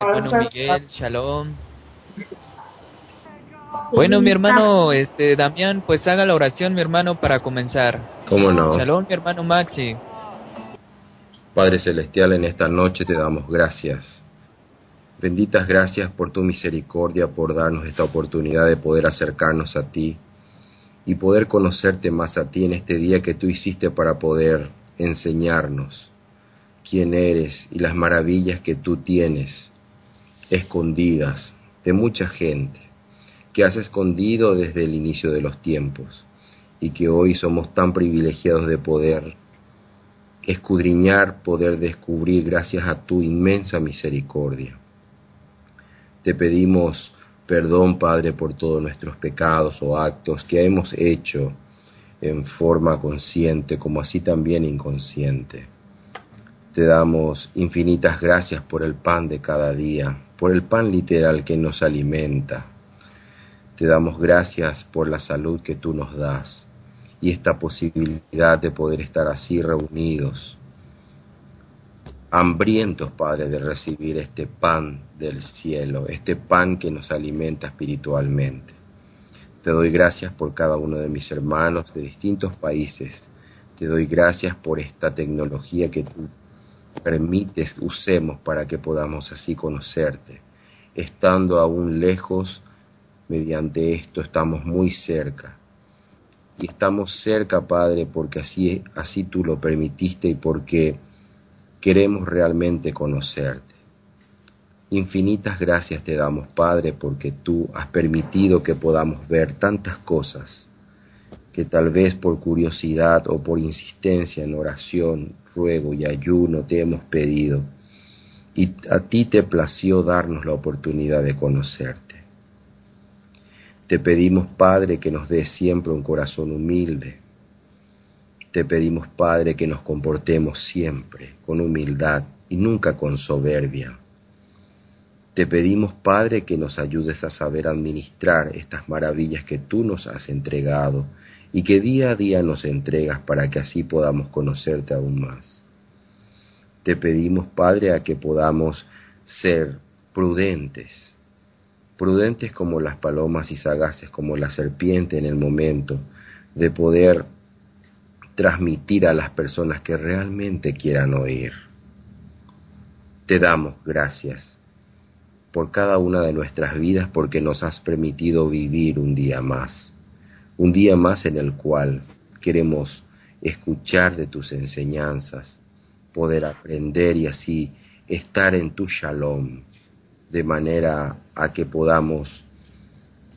hermano Miguel, shalom. Bueno, mi hermano este Damián, pues haga la oración, mi hermano, para comenzar. ¿Cómo no? Shalom, mi hermano Maxi. Padre Celestial, en esta noche te damos gracias. Benditas gracias por tu misericordia, por darnos esta oportunidad de poder acercarnos a ti y poder conocerte más a ti en este día que tú hiciste para poder enseñarnos quién eres y las maravillas que tú tienes escondidas de mucha gente, que has escondido desde el inicio de los tiempos y que hoy somos tan privilegiados de poder escudriñar, poder descubrir gracias a tu inmensa misericordia. Te pedimos perdón, Padre, por todos nuestros pecados o actos que hemos hecho en forma consciente como así también inconsciente. Te damos infinitas gracias por el pan de cada día, por el pan literal que nos alimenta. Te damos gracias por la salud que tú nos das y esta posibilidad de poder estar así reunidos, hambrientos, Padre, de recibir este pan del cielo, este pan que nos alimenta espiritualmente. Te doy gracias por cada uno de mis hermanos de distintos países. Te doy gracias por esta tecnología que tú permites usemos para que podamos así conocerte. Estando aún lejos, mediante esto estamos muy cerca. Y estamos cerca, Padre, porque así, así tú lo permitiste y porque queremos realmente conocerte. Infinitas gracias te damos, Padre, porque tú has permitido que podamos ver tantas cosas que tal vez por curiosidad o por insistencia en oración, ruego y ayuno te hemos pedido, y a ti te plació darnos la oportunidad de conocerte. Te pedimos, Padre, que nos des siempre un corazón humilde. Te pedimos, Padre, que nos comportemos siempre con humildad y nunca con soberbia. Te pedimos, Padre, que nos ayudes a saber administrar estas maravillas que tú nos has entregado y que día a día nos entregas para que así podamos conocerte aún más. Te pedimos, Padre, a que podamos ser prudentes, prudentes como las palomas y sagaces como la serpiente en el momento de poder transmitir a las personas que realmente quieran oír. Te damos gracias por cada una de nuestras vidas porque nos has permitido vivir un día más un día más en el cual queremos escuchar de tus enseñanzas, poder aprender y así estar en tu shalom, de manera a que podamos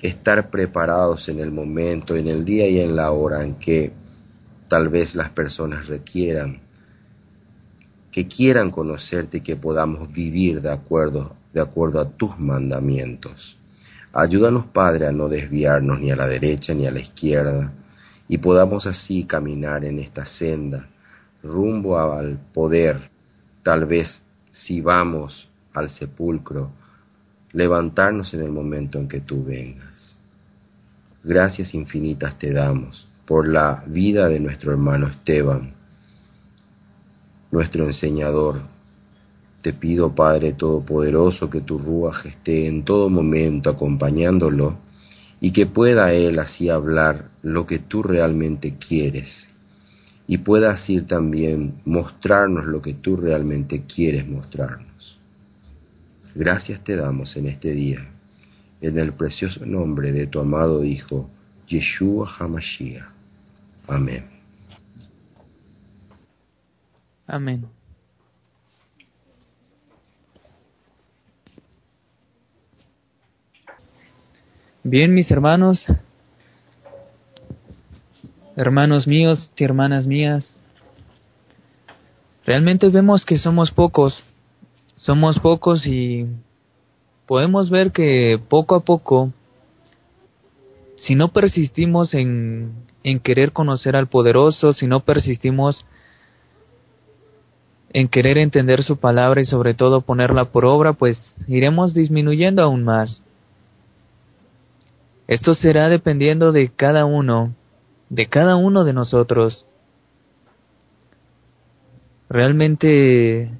estar preparados en el momento, en el día y en la hora en que tal vez las personas requieran, que quieran conocerte y que podamos vivir de acuerdo, de acuerdo a tus mandamientos. Ayúdanos, Padre, a no desviarnos ni a la derecha ni a la izquierda, y podamos así caminar en esta senda rumbo al poder, tal vez si vamos al sepulcro, levantarnos en el momento en que tú vengas. Gracias infinitas te damos por la vida de nuestro hermano Esteban, nuestro enseñador, te pido, Padre Todopoderoso, que tu Ruaj esté en todo momento acompañándolo y que pueda Él así hablar lo que tú realmente quieres y pueda así también mostrarnos lo que tú realmente quieres mostrarnos. Gracias te damos en este día, en el precioso nombre de tu amado Hijo, Yeshua HaMashiach. Amén. Amén. Bien, mis hermanos, hermanos míos y hermanas mías, realmente vemos que somos pocos, somos pocos y podemos ver que poco a poco, si no persistimos en, en querer conocer al poderoso, si no persistimos en querer entender su palabra y sobre todo ponerla por obra, pues iremos disminuyendo aún más. Esto será dependiendo de cada uno, de cada uno de nosotros. Realmente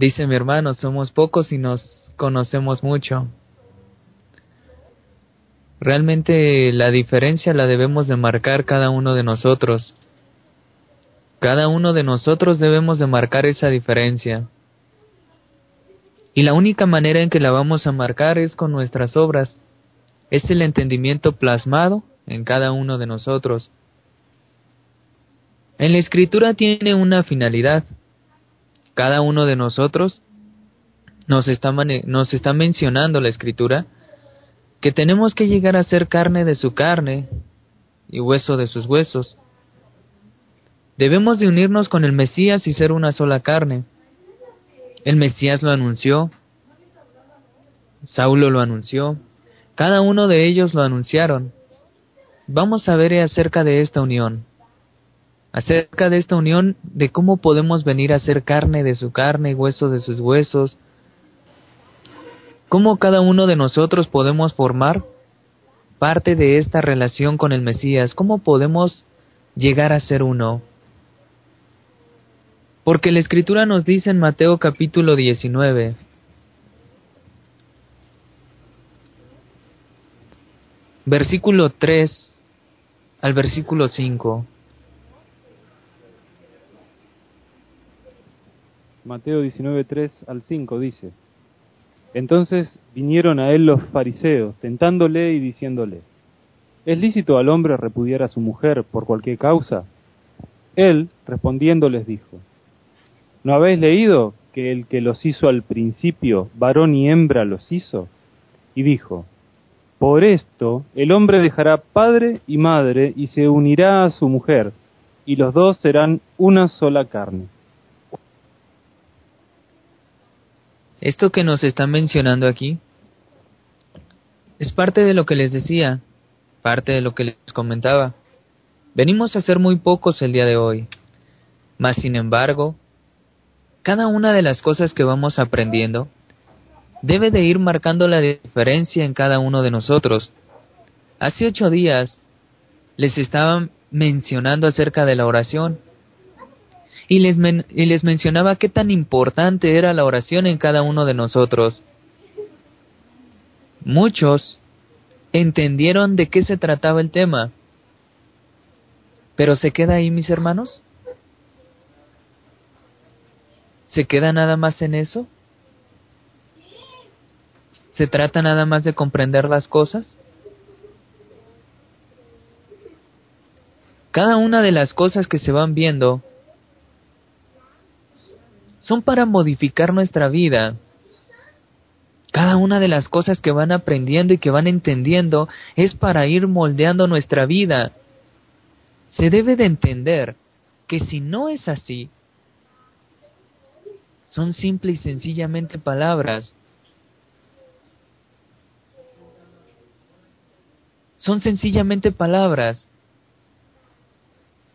Dice mi hermano, somos pocos y nos conocemos mucho. Realmente la diferencia la debemos de marcar cada uno de nosotros. Cada uno de nosotros debemos de marcar esa diferencia. Y la única manera en que la vamos a marcar es con nuestras obras. Es el entendimiento plasmado en cada uno de nosotros. En la escritura tiene una finalidad. Cada uno de nosotros nos está, nos está mencionando la escritura que tenemos que llegar a ser carne de su carne y hueso de sus huesos. Debemos de unirnos con el Mesías y ser una sola carne. El Mesías lo anunció, Saulo lo anunció, cada uno de ellos lo anunciaron. Vamos a ver acerca de esta unión, acerca de esta unión, de cómo podemos venir a ser carne de su carne y hueso de sus huesos, cómo cada uno de nosotros podemos formar parte de esta relación con el Mesías, cómo podemos llegar a ser uno. Porque la Escritura nos dice en Mateo capítulo 19, versículo 3 al versículo 5. Mateo 19, 3 al 5 dice, Entonces vinieron a él los fariseos, tentándole y diciéndole, ¿Es lícito al hombre repudiar a su mujer por cualquier causa? Él, respondiendo, les dijo, ¿No habéis leído que el que los hizo al principio, varón y hembra los hizo? Y dijo, por esto el hombre dejará padre y madre y se unirá a su mujer, y los dos serán una sola carne. Esto que nos está mencionando aquí es parte de lo que les decía, parte de lo que les comentaba. Venimos a ser muy pocos el día de hoy, mas sin embargo, cada una de las cosas que vamos aprendiendo debe de ir marcando la diferencia en cada uno de nosotros. Hace ocho días les estaba mencionando acerca de la oración y les, y les mencionaba qué tan importante era la oración en cada uno de nosotros. Muchos entendieron de qué se trataba el tema, pero ¿se queda ahí, mis hermanos? ¿Se queda nada más en eso? ¿Se trata nada más de comprender las cosas? Cada una de las cosas que se van viendo son para modificar nuestra vida. Cada una de las cosas que van aprendiendo y que van entendiendo es para ir moldeando nuestra vida. Se debe de entender que si no es así, son simple y sencillamente palabras. son sencillamente palabras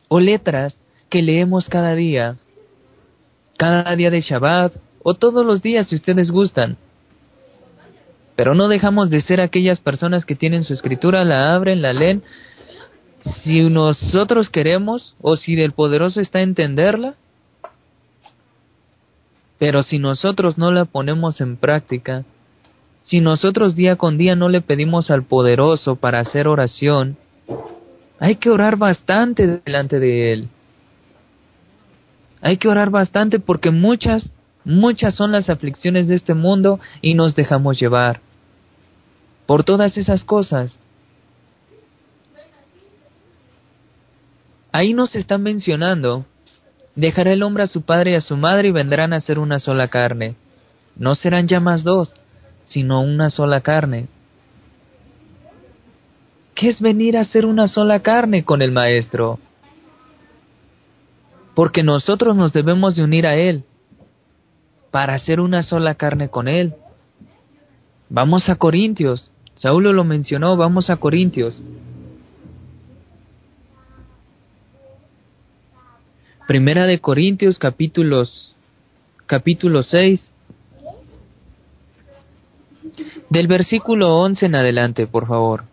o letras que leemos cada día, cada día de Shabbat o todos los días si ustedes gustan. Pero no dejamos de ser aquellas personas que tienen su escritura, la abren, la leen. Si nosotros queremos o si del poderoso está entenderla, pero si nosotros no la ponemos en práctica, si nosotros día con día no le pedimos al poderoso para hacer oración, hay que orar bastante delante de Él. Hay que orar bastante porque muchas, muchas son las aflicciones de este mundo y nos dejamos llevar por todas esas cosas. Ahí nos están mencionando, dejará el hombre a su padre y a su madre y vendrán a ser una sola carne. No serán ya más dos, sino una sola carne. ¿Qué es venir a ser una sola carne con el Maestro? Porque nosotros nos debemos de unir a Él para hacer una sola carne con Él. Vamos a Corintios. Saulo lo mencionó, vamos a Corintios. Primera de Corintios capítulos capítulo 6 del versículo 11 en adelante, por favor.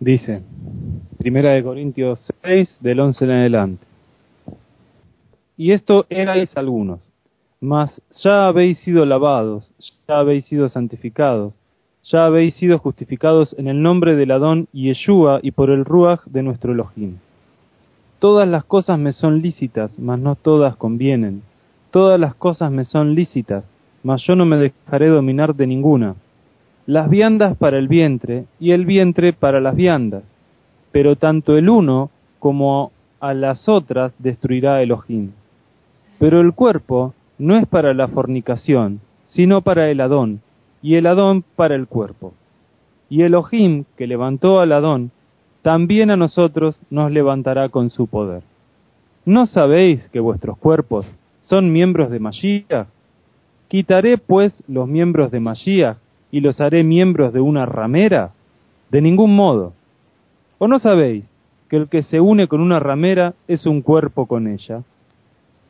Dice, Primera de Corintios 6, del 11 en adelante. y esto erais algunos. Mas ya habéis sido lavados, ya habéis sido santificados, ya habéis sido justificados en el nombre del Adón Yeshua y por el Ruach de nuestro Elohim. Todas las cosas me son lícitas, mas no todas convienen. Todas las cosas me son lícitas, mas yo no me dejaré dominar de ninguna. Las viandas para el vientre y el vientre para las viandas. Pero tanto el uno como a las otras destruirá Elohim. Pero el cuerpo no es para la fornicación, sino para el Adón, y el Adón para el cuerpo. Y Elohim, que levantó al Adón, también a nosotros nos levantará con su poder. ¿No sabéis que vuestros cuerpos son miembros de Mashiach? ¿Quitaré pues los miembros de Mashiach y los haré miembros de una ramera? De ningún modo. ¿O no sabéis que el que se une con una ramera es un cuerpo con ella?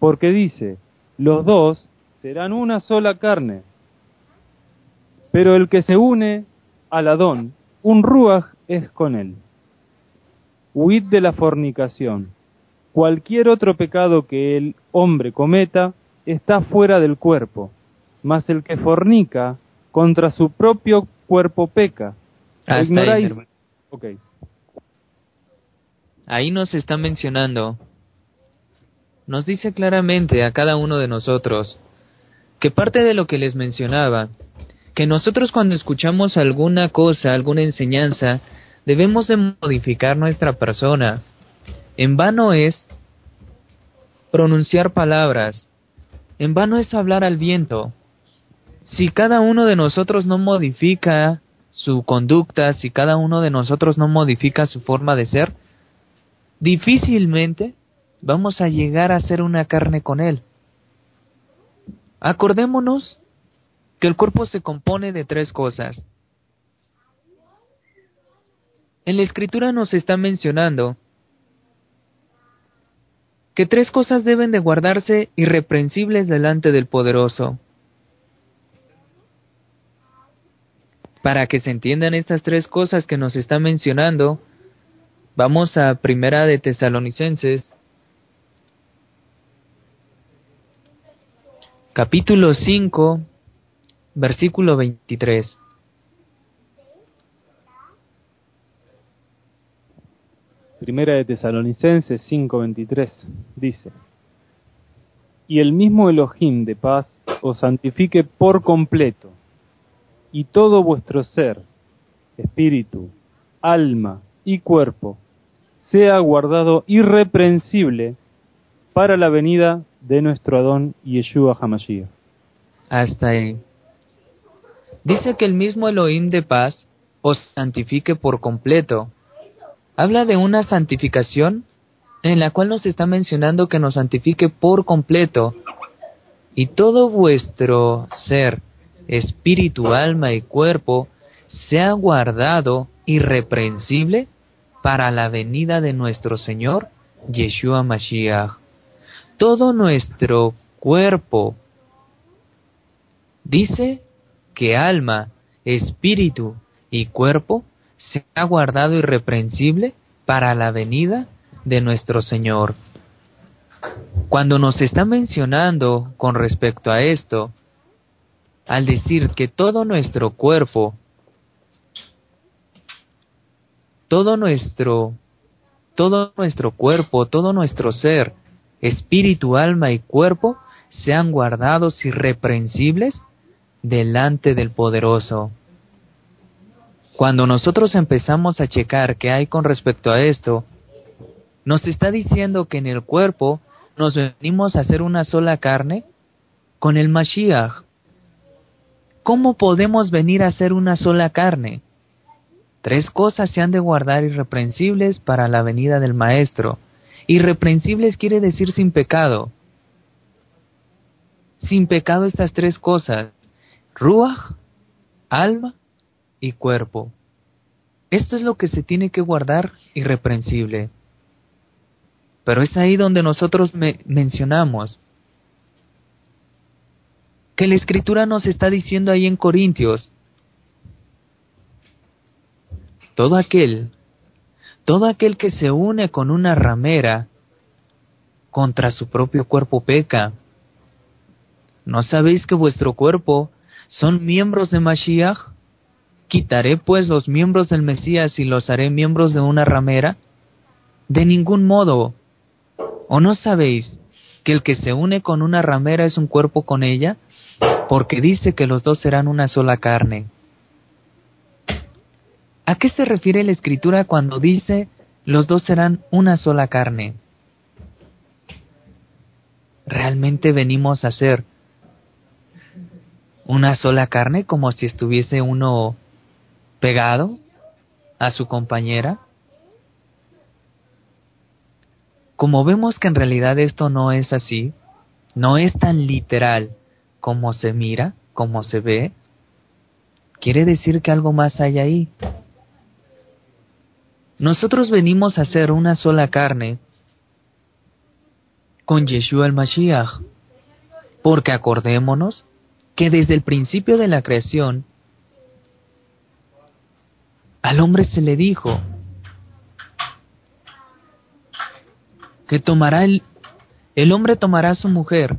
Porque dice, los dos serán una sola carne. Pero el que se une al Adón, un ruaj es con él. Huid de la fornicación. Cualquier otro pecado que el hombre cometa está fuera del cuerpo, mas el que fornica contra su propio cuerpo peca. Ahí, ahí nos está mencionando, nos dice claramente a cada uno de nosotros que parte de lo que les mencionaba que nosotros cuando escuchamos alguna cosa, alguna enseñanza, debemos de modificar nuestra persona. En vano es pronunciar palabras, en vano es hablar al viento. Si cada uno de nosotros no modifica su conducta, si cada uno de nosotros no modifica su forma de ser, difícilmente vamos a llegar a ser una carne con Él. Acordémonos el cuerpo se compone de tres cosas. En la escritura nos está mencionando que tres cosas deben de guardarse irreprensibles delante del poderoso. Para que se entiendan estas tres cosas que nos está mencionando, vamos a Primera de Tesalonicenses, capítulo 5, Versículo 23. Primera de Tesalonicenses 5:23 dice, Y el mismo Elohim de paz os santifique por completo, y todo vuestro ser, espíritu, alma y cuerpo, sea guardado irreprensible para la venida de nuestro Adón Yeshua Hamashiach. Hasta ahí. Dice que el mismo Elohim de paz os santifique por completo. Habla de una santificación en la cual nos está mencionando que nos santifique por completo. Y todo vuestro ser, espíritu, alma y cuerpo, sea guardado irreprensible para la venida de nuestro Señor Yeshua Mashiach. Todo nuestro cuerpo, dice que alma, espíritu y cuerpo sea guardado irreprensible para la venida de nuestro Señor. Cuando nos está mencionando con respecto a esto, al decir que todo nuestro cuerpo, todo nuestro, todo nuestro cuerpo, todo nuestro ser, espíritu, alma y cuerpo, sean guardados irreprensibles delante del poderoso. Cuando nosotros empezamos a checar qué hay con respecto a esto, nos está diciendo que en el cuerpo nos venimos a hacer una sola carne con el Mashiach. ¿Cómo podemos venir a ser una sola carne? Tres cosas se han de guardar irreprensibles para la venida del Maestro. Irreprensibles quiere decir sin pecado. Sin pecado estas tres cosas. Ruach, alma y cuerpo. Esto es lo que se tiene que guardar irreprensible. Pero es ahí donde nosotros mencionamos que la escritura nos está diciendo ahí en Corintios, todo aquel, todo aquel que se une con una ramera, contra su propio cuerpo peca. ¿No sabéis que vuestro cuerpo son miembros de Mashiach? ¿Quitaré pues los miembros del Mesías y los haré miembros de una ramera? De ningún modo. ¿O no sabéis que el que se une con una ramera es un cuerpo con ella? Porque dice que los dos serán una sola carne. ¿A qué se refiere la escritura cuando dice los dos serán una sola carne? ¿Realmente venimos a ser una sola carne como si estuviese uno pegado a su compañera? Como vemos que en realidad esto no es así, no es tan literal como se mira, como se ve, quiere decir que algo más hay ahí. Nosotros venimos a ser una sola carne con Yeshua el Mashiach, porque acordémonos que desde el principio de la creación al hombre se le dijo que tomará el, hombre tomará su mujer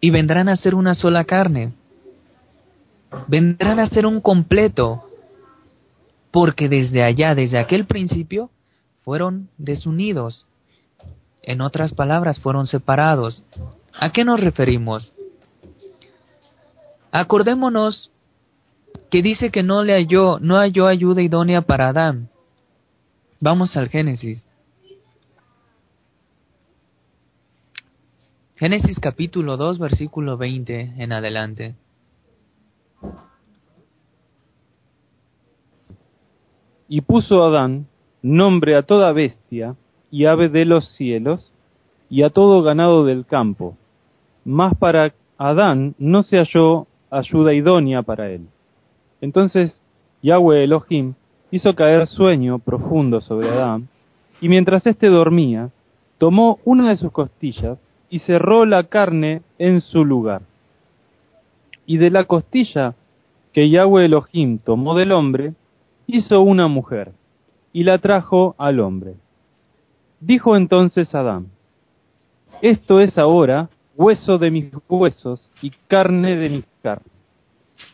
y vendrán a ser una sola carne. Vendrán a ser un completo, porque desde allá, desde aquel principio, fueron desunidos. En otras palabras, fueron separados. ¿A qué nos referimos? Acordémonos que dice que no le halló, no halló ayuda idónea para Adán. Vamos al Génesis. Génesis capítulo 2, versículo 20 en adelante. Y puso Adán nombre a toda bestia y ave de los cielos y a todo ganado del campo. Mas para Adán no se halló ayuda idónea para él. Entonces Yahweh Elohim hizo caer sueño profundo sobre Adán, y mientras éste dormía, tomó una de sus costillas y cerró la carne en su lugar. Y de la costilla que Yahweh Elohim tomó del hombre, hizo una mujer, y la trajo al hombre. Dijo entonces Adán, Esto es ahora hueso de mis huesos y carne de mi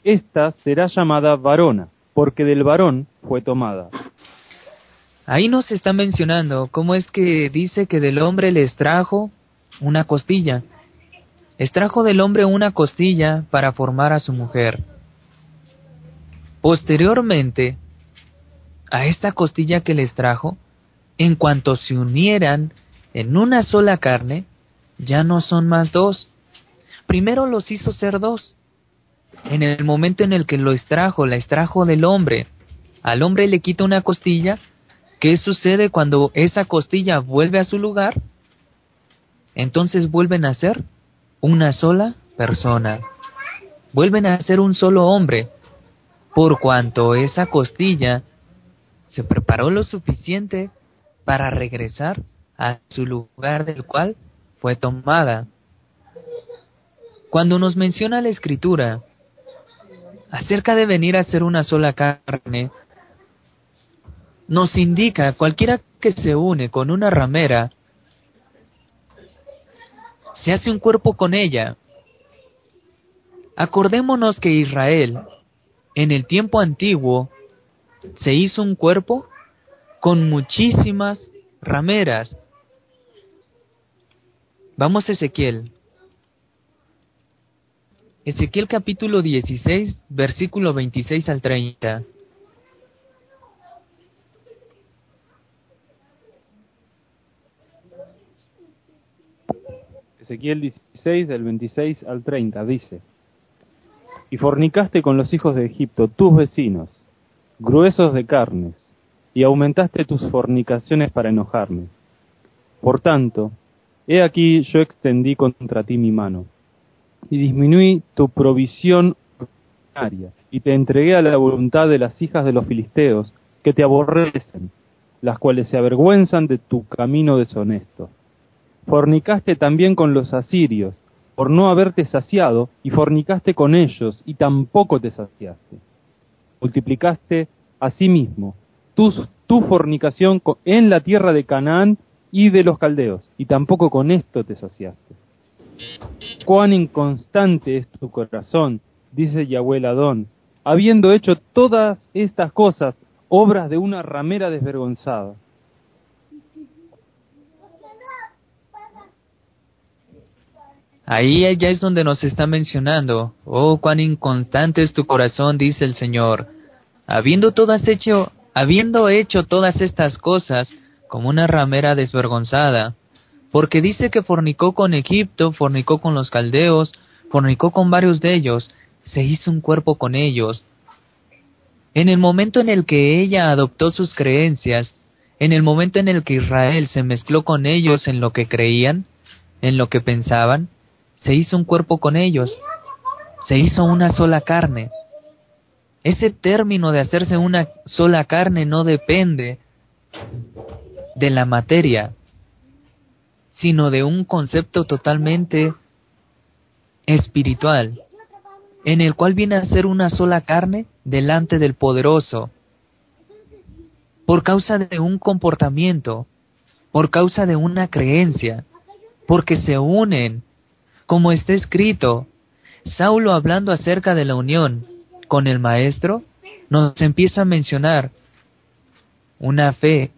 Esta será llamada varona, porque del varón fue tomada. Ahí nos está mencionando cómo es que dice que del hombre le extrajo una costilla. Extrajo del hombre una costilla para formar a su mujer. Posteriormente, a esta costilla que les trajo, en cuanto se unieran en una sola carne, ya no son más dos. Primero los hizo ser dos. En el momento en el que lo extrajo, la extrajo del hombre, al hombre le quita una costilla, ¿qué sucede cuando esa costilla vuelve a su lugar? Entonces vuelven a ser una sola persona. Vuelven a ser un solo hombre, por cuanto esa costilla se preparó lo suficiente para regresar a su lugar del cual fue tomada. Cuando nos menciona la escritura acerca de venir a ser una sola carne, nos indica cualquiera que se une con una ramera, se hace un cuerpo con ella. Acordémonos que Israel, en el tiempo antiguo, se hizo un cuerpo con muchísimas rameras, Vamos Ezequiel. Ezequiel capítulo 16, versículo 26 al 30. Ezequiel 16, del 26 al 30, dice, Y fornicaste con los hijos de Egipto, tus vecinos, gruesos de carnes, y aumentaste tus fornicaciones para enojarme. Por tanto, He aquí yo extendí contra ti mi mano, y disminuí tu provisión ordinaria, y te entregué a la voluntad de las hijas de los filisteos, que te aborrecen, las cuales se avergüenzan de tu camino deshonesto. Fornicaste también con los asirios, por no haberte saciado, y fornicaste con ellos, y tampoco te saciaste. Multiplicaste asimismo tu, tu fornicación en la tierra de Canaán, y de los caldeos, y tampoco con esto te saciaste. Cuán inconstante es tu corazón, dice Yahweh Adón, habiendo hecho todas estas cosas, obras de una ramera desvergonzada. Ahí ya es donde nos está mencionando, oh, cuán inconstante es tu corazón, dice el Señor. Habiendo todas hecho, habiendo hecho todas estas cosas, como una ramera desvergonzada, porque dice que fornicó con Egipto, fornicó con los caldeos, fornicó con varios de ellos, se hizo un cuerpo con ellos. En el momento en el que ella adoptó sus creencias, en el momento en el que Israel se mezcló con ellos en lo que creían, en lo que pensaban, se hizo un cuerpo con ellos, se hizo una sola carne. Ese término de hacerse una sola carne no depende de la materia, sino de un concepto totalmente espiritual, en el cual viene a ser una sola carne delante del poderoso, por causa de un comportamiento, por causa de una creencia, porque se unen, como está escrito, Saulo hablando acerca de la unión con el Maestro, nos empieza a mencionar una fe,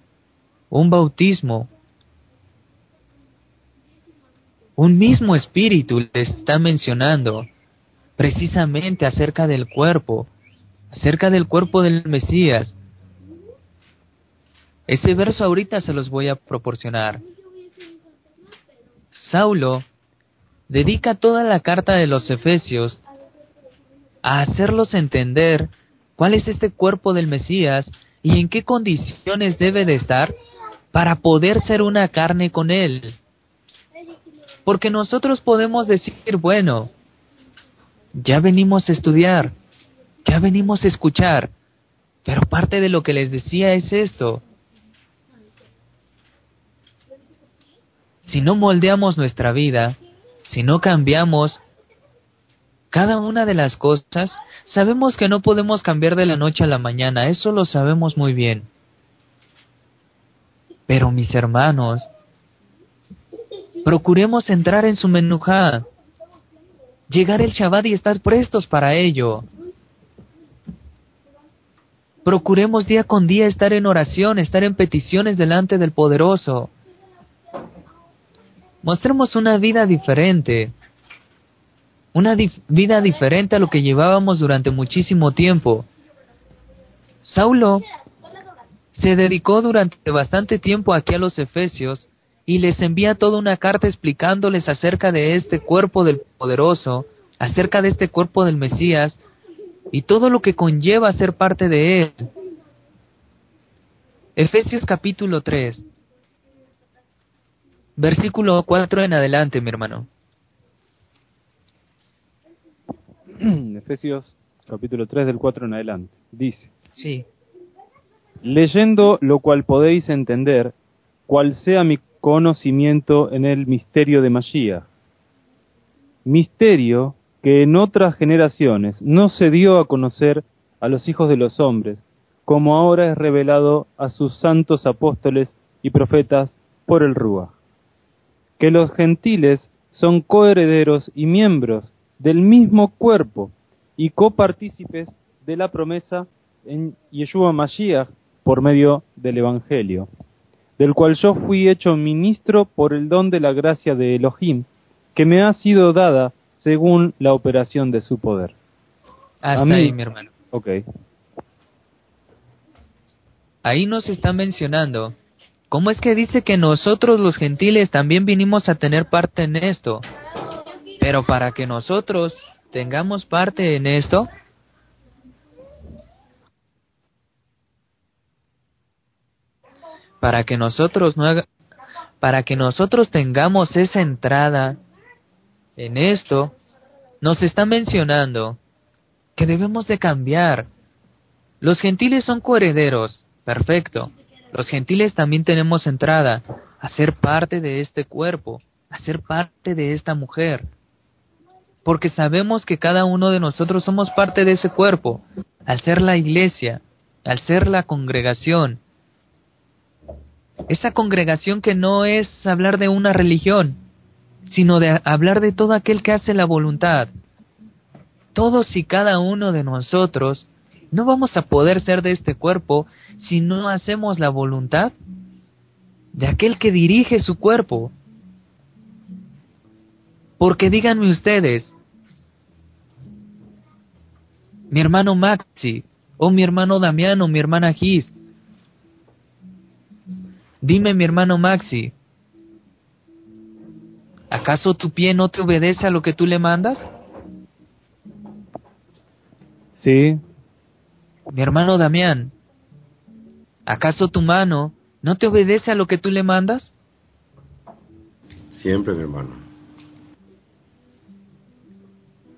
un bautismo, un mismo espíritu le está mencionando precisamente acerca del cuerpo, acerca del cuerpo del Mesías. Ese verso ahorita se los voy a proporcionar. Saulo dedica toda la carta de los Efesios a hacerlos entender cuál es este cuerpo del Mesías y en qué condiciones debe de estar para poder ser una carne con Él. Porque nosotros podemos decir, bueno, ya venimos a estudiar, ya venimos a escuchar, pero parte de lo que les decía es esto. Si no moldeamos nuestra vida, si no cambiamos cada una de las cosas, sabemos que no podemos cambiar de la noche a la mañana, eso lo sabemos muy bien. Pero mis hermanos, procuremos entrar en su menujá, llegar el Shabbat y estar prestos para ello. Procuremos día con día estar en oración, estar en peticiones delante del Poderoso. Mostremos una vida diferente, una vida diferente a lo que llevábamos durante muchísimo tiempo. Saulo se dedicó durante bastante tiempo aquí a los Efesios y les envía toda una carta explicándoles acerca de este cuerpo del poderoso, acerca de este cuerpo del Mesías y todo lo que conlleva ser parte de él. Efesios capítulo 3, versículo 4 en adelante, mi hermano. Efesios capítulo 3 del 4 en adelante. Dice. Sí. Leyendo lo cual podéis entender, cuál sea mi conocimiento en el misterio de Mashiach. Misterio que en otras generaciones no se dio a conocer a los hijos de los hombres, como ahora es revelado a sus santos apóstoles y profetas por el Rúa. Que los gentiles son coherederos y miembros del mismo cuerpo y copartícipes de la promesa en Yeshua Mashiach por medio del Evangelio, del cual yo fui hecho ministro por el don de la gracia de Elohim, que me ha sido dada según la operación de su poder. Hasta ahí, mi hermano. Ok. Ahí nos está mencionando cómo es que dice que nosotros los gentiles también vinimos a tener parte en esto. Pero para que nosotros tengamos parte en esto, para que nosotros no para que nosotros tengamos esa entrada en esto, nos está mencionando que debemos de cambiar. Los gentiles son coherederos, perfecto. Los gentiles también tenemos entrada a ser parte de este cuerpo, a ser parte de esta mujer porque sabemos que cada uno de nosotros somos parte de ese cuerpo, al ser la iglesia, al ser la congregación. Esa congregación que no es hablar de una religión, sino de hablar de todo aquel que hace la voluntad. Todos y cada uno de nosotros no vamos a poder ser de este cuerpo si no hacemos la voluntad de aquel que dirige su cuerpo. Porque díganme ustedes, mi hermano Maxi, o mi hermano Damián, o mi hermana Gis, dime mi hermano Maxi, ¿acaso tu pie no te obedece a lo que tú le mandas? Sí. Mi hermano Damián, ¿acaso tu mano no te obedece a lo que tú le mandas? Siempre, mi hermano.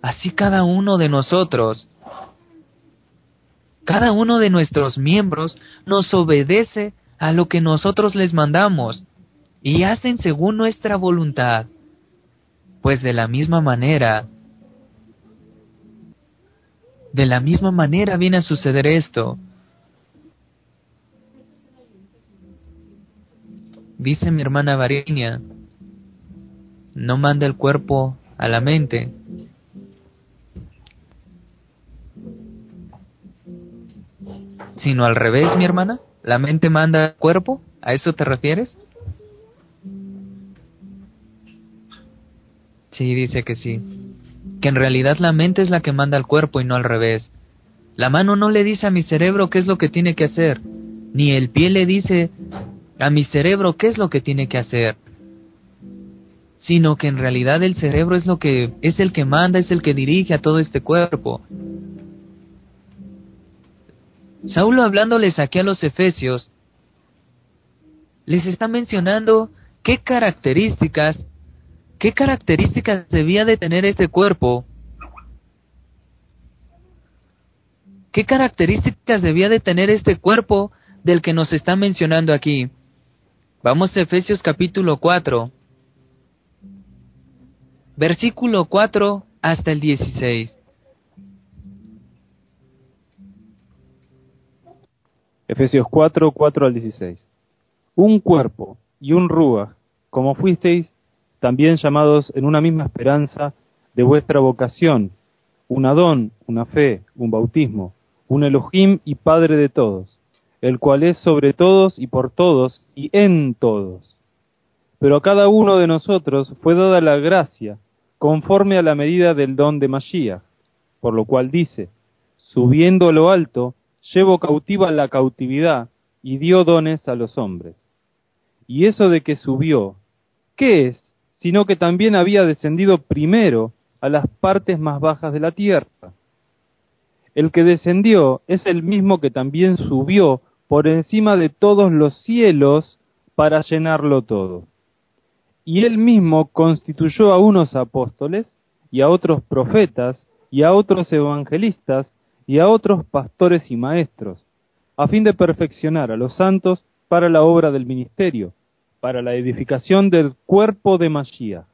Así cada uno de nosotros, cada uno de nuestros miembros nos obedece a lo que nosotros les mandamos y hacen según nuestra voluntad. Pues de la misma manera, de la misma manera viene a suceder esto. Dice mi hermana Varinia, no manda el cuerpo a la mente. Sino al revés, mi hermana, la mente manda al cuerpo, ¿a eso te refieres? Sí, dice que sí que en realidad la mente es la que manda al cuerpo y no al revés. La mano no le dice a mi cerebro qué es lo que tiene que hacer, ni el pie le dice a mi cerebro qué es lo que tiene que hacer, sino que en realidad el cerebro es lo que es el que manda, es el que dirige a todo este cuerpo. Saulo hablándoles aquí a los efesios, les está mencionando qué características ¿Qué características debía de tener este cuerpo? ¿Qué características debía de tener este cuerpo del que nos está mencionando aquí? Vamos a Efesios capítulo 4, versículo 4 hasta el 16. Efesios 4, 4 al 16. Un cuerpo y un rúa, como fuisteis también llamados en una misma esperanza de vuestra vocación, un Adón, una fe, un bautismo, un Elohim y Padre de todos, el cual es sobre todos y por todos y en todos. Pero a cada uno de nosotros fue dada la gracia, conforme a la medida del don de Mashiach, por lo cual dice, subiendo a lo alto, llevo cautiva la cautividad y dio dones a los hombres. Y eso de que subió, ¿qué es? sino que también había descendido primero a las partes más bajas de la tierra. El que descendió es el mismo que también subió por encima de todos los cielos para llenarlo todo. Y él mismo constituyó a unos apóstoles, y a otros profetas, y a otros evangelistas, y a otros pastores y maestros, a fin de perfeccionar a los santos para la obra del ministerio, para la edificación del cuerpo de Mashiach,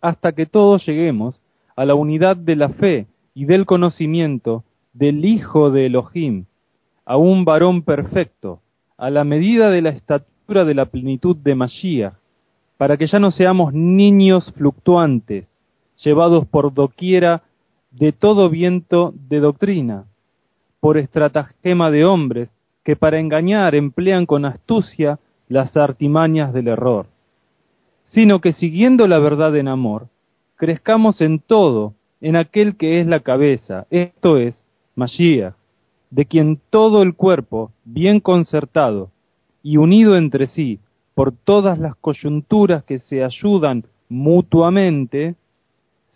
hasta que todos lleguemos a la unidad de la fe y del conocimiento del Hijo de Elohim, a un varón perfecto, a la medida de la estatura de la plenitud de Mashiach, para que ya no seamos niños fluctuantes, llevados por doquiera de todo viento de doctrina, por estratagema de hombres que para engañar emplean con astucia las artimañas del error, sino que siguiendo la verdad en amor, crezcamos en todo en aquel que es la cabeza, esto es, Mashiach, de quien todo el cuerpo, bien concertado y unido entre sí por todas las coyunturas que se ayudan mutuamente,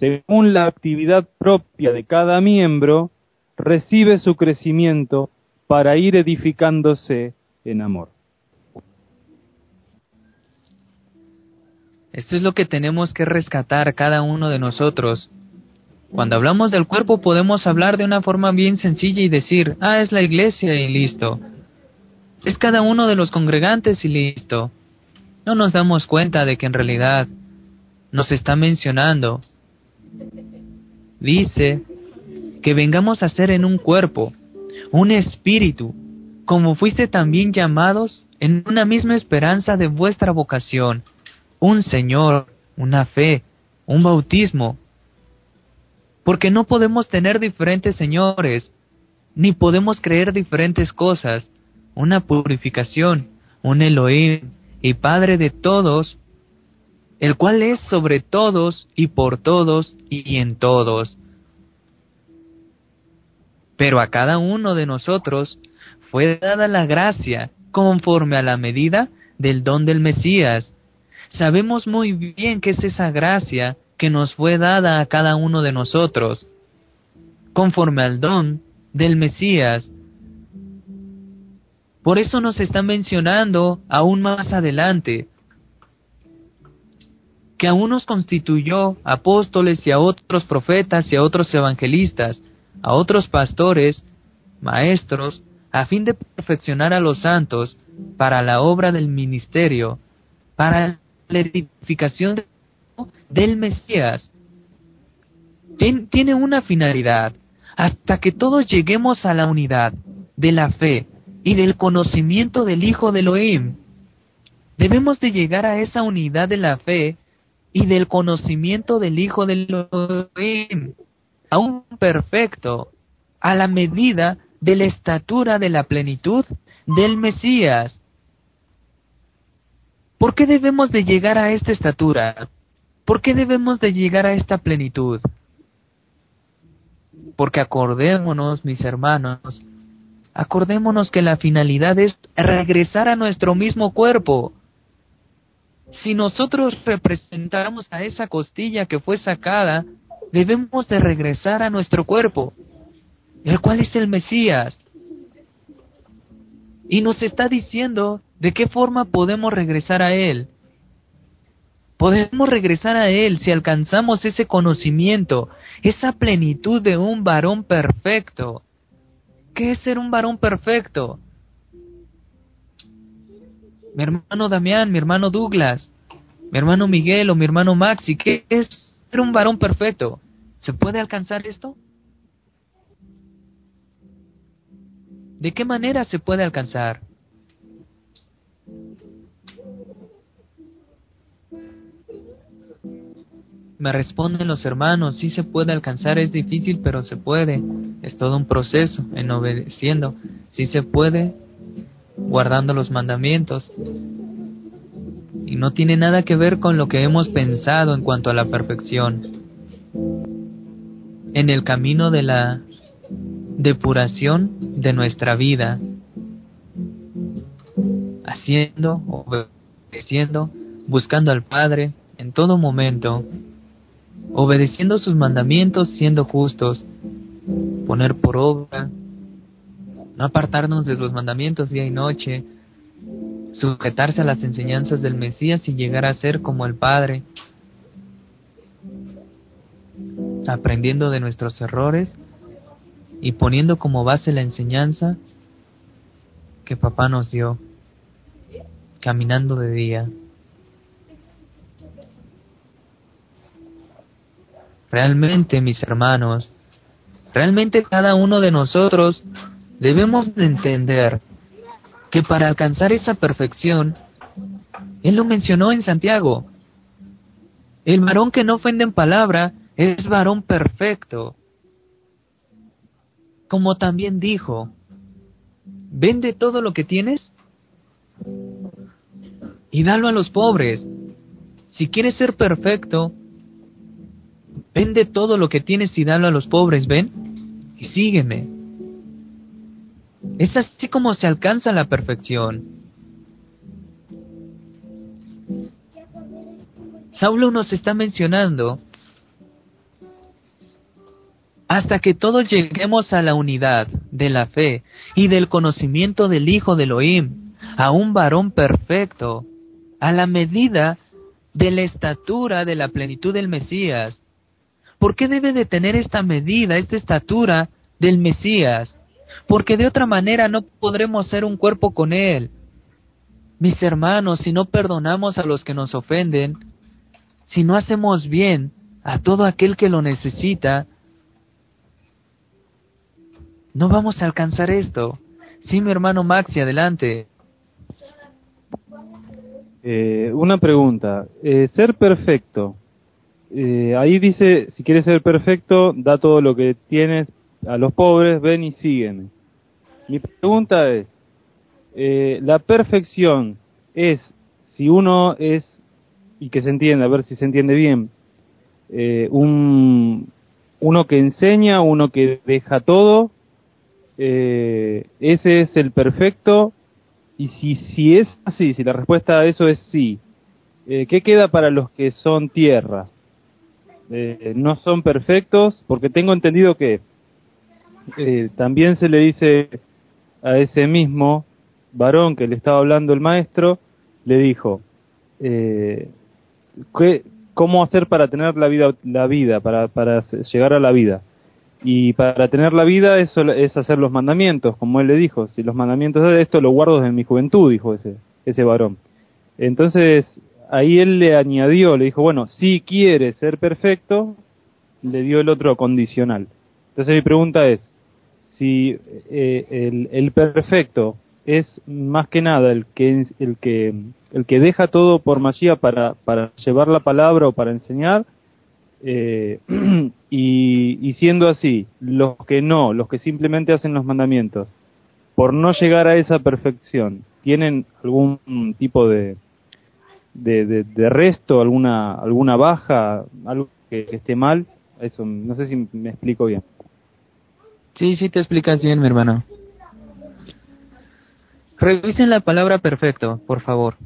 según la actividad propia de cada miembro, recibe su crecimiento para ir edificándose en amor. Esto es lo que tenemos que rescatar cada uno de nosotros. Cuando hablamos del cuerpo podemos hablar de una forma bien sencilla y decir, ah, es la iglesia y listo. Es cada uno de los congregantes y listo. No nos damos cuenta de que en realidad nos está mencionando. Dice que vengamos a ser en un cuerpo, un espíritu, como fuiste también llamados en una misma esperanza de vuestra vocación, un Señor, una fe, un bautismo. Porque no podemos tener diferentes señores, ni podemos creer diferentes cosas, una purificación, un Elohim y Padre de todos, el cual es sobre todos y por todos y en todos. Pero a cada uno de nosotros fue dada la gracia conforme a la medida del don del Mesías. Sabemos muy bien que es esa gracia que nos fue dada a cada uno de nosotros, conforme al don del Mesías. Por eso nos está mencionando aún más adelante que a unos constituyó apóstoles y a otros profetas y a otros evangelistas, a otros pastores, maestros, a fin de perfeccionar a los santos para la obra del ministerio, para la edificación del Mesías. tiene una finalidad, hasta que todos lleguemos a la unidad de la fe y del conocimiento del Hijo de Elohim. Debemos de llegar a esa unidad de la fe y del conocimiento del Hijo de Elohim, a un perfecto, a la medida de la estatura de la plenitud del Mesías. ¿Por qué debemos de llegar a esta estatura? ¿Por qué debemos de llegar a esta plenitud? Porque acordémonos, mis hermanos, acordémonos que la finalidad es regresar a nuestro mismo cuerpo. Si nosotros representamos a esa costilla que fue sacada, debemos de regresar a nuestro cuerpo el cual es el Mesías. Y nos está diciendo de qué forma podemos regresar a Él. Podemos regresar a Él si alcanzamos ese conocimiento, esa plenitud de un varón perfecto. ¿Qué es ser un varón perfecto? Mi hermano Damián, mi hermano Douglas, mi hermano Miguel o mi hermano Maxi, ¿qué es ser un varón perfecto? ¿Se puede alcanzar esto? ¿De qué manera se puede alcanzar? Me responden los hermanos, sí se puede alcanzar, es difícil, pero se puede. Es todo un proceso, en obedeciendo. Sí se puede, guardando los mandamientos. Y no tiene nada que ver con lo que hemos pensado en cuanto a la perfección. En el camino de la depuración de nuestra vida, haciendo, obedeciendo, buscando al Padre en todo momento, obedeciendo sus mandamientos, siendo justos, poner por obra, no apartarnos de los mandamientos día y noche, sujetarse a las enseñanzas del Mesías y llegar a ser como el Padre, aprendiendo de nuestros errores y poniendo como base la enseñanza que papá nos dio, caminando de día. Realmente, mis hermanos, realmente cada uno de nosotros debemos de entender que para alcanzar esa perfección, Él lo mencionó en Santiago, el varón que no ofende en palabra es varón perfecto, como también dijo, vende todo lo que tienes y dalo a los pobres. Si quieres ser perfecto, vende todo lo que tienes y dalo a los pobres, ven, y sígueme. Es así como se alcanza la perfección. Saulo nos está mencionando hasta que todos lleguemos a la unidad de la fe y del conocimiento del Hijo de Elohim, a un varón perfecto, a la medida de la estatura de la plenitud del Mesías. ¿Por qué debe de tener esta medida, esta estatura del Mesías? Porque de otra manera no podremos ser un cuerpo con Él. Mis hermanos, si no perdonamos a los que nos ofenden, si no hacemos bien a todo aquel que lo necesita, no vamos a alcanzar esto. Sí, mi hermano Maxi, adelante. Eh, una pregunta. Eh, ser perfecto. Eh, ahí dice, si quieres ser perfecto, da todo lo que tienes a los pobres, ven y sígueme. Mi pregunta es, ¿la perfección es si uno es, y que se entienda, a ver si se entiende bien, un, uno que enseña, uno que deja todo, ese es el perfecto y si, si es así, si la respuesta a eso es sí, eh, ¿qué queda para los que son tierra? Eh, no son perfectos, porque tengo entendido que eh, también se le dice a ese mismo varón que le estaba hablando el maestro, le dijo, ¿qué, ¿cómo hacer para tener la vida, la vida para, para llegar a la vida? Y para tener la vida eso es hacer los mandamientos, como él le dijo. Si los mandamientos de esto lo guardo desde mi juventud, dijo ese, ese varón. Entonces, ahí él le añadió, le dijo, bueno, si quiere ser perfecto, le dio el otro condicional. Entonces mi pregunta es, si eh, el, el, perfecto es más que nada el que, el que, el que deja todo por magia para, para llevar la palabra o para enseñar, eh, y, siendo así, los que no, los que simplemente hacen los mandamientos, por no llegar a esa perfección, ¿tienen algún tipo de, de, de, resto, alguna, alguna baja, algo que, esté mal? Eso, no sé si me explico bien. Sí, sí te explicas bien, mi hermano. Revisen la palabra perfecto, por favor.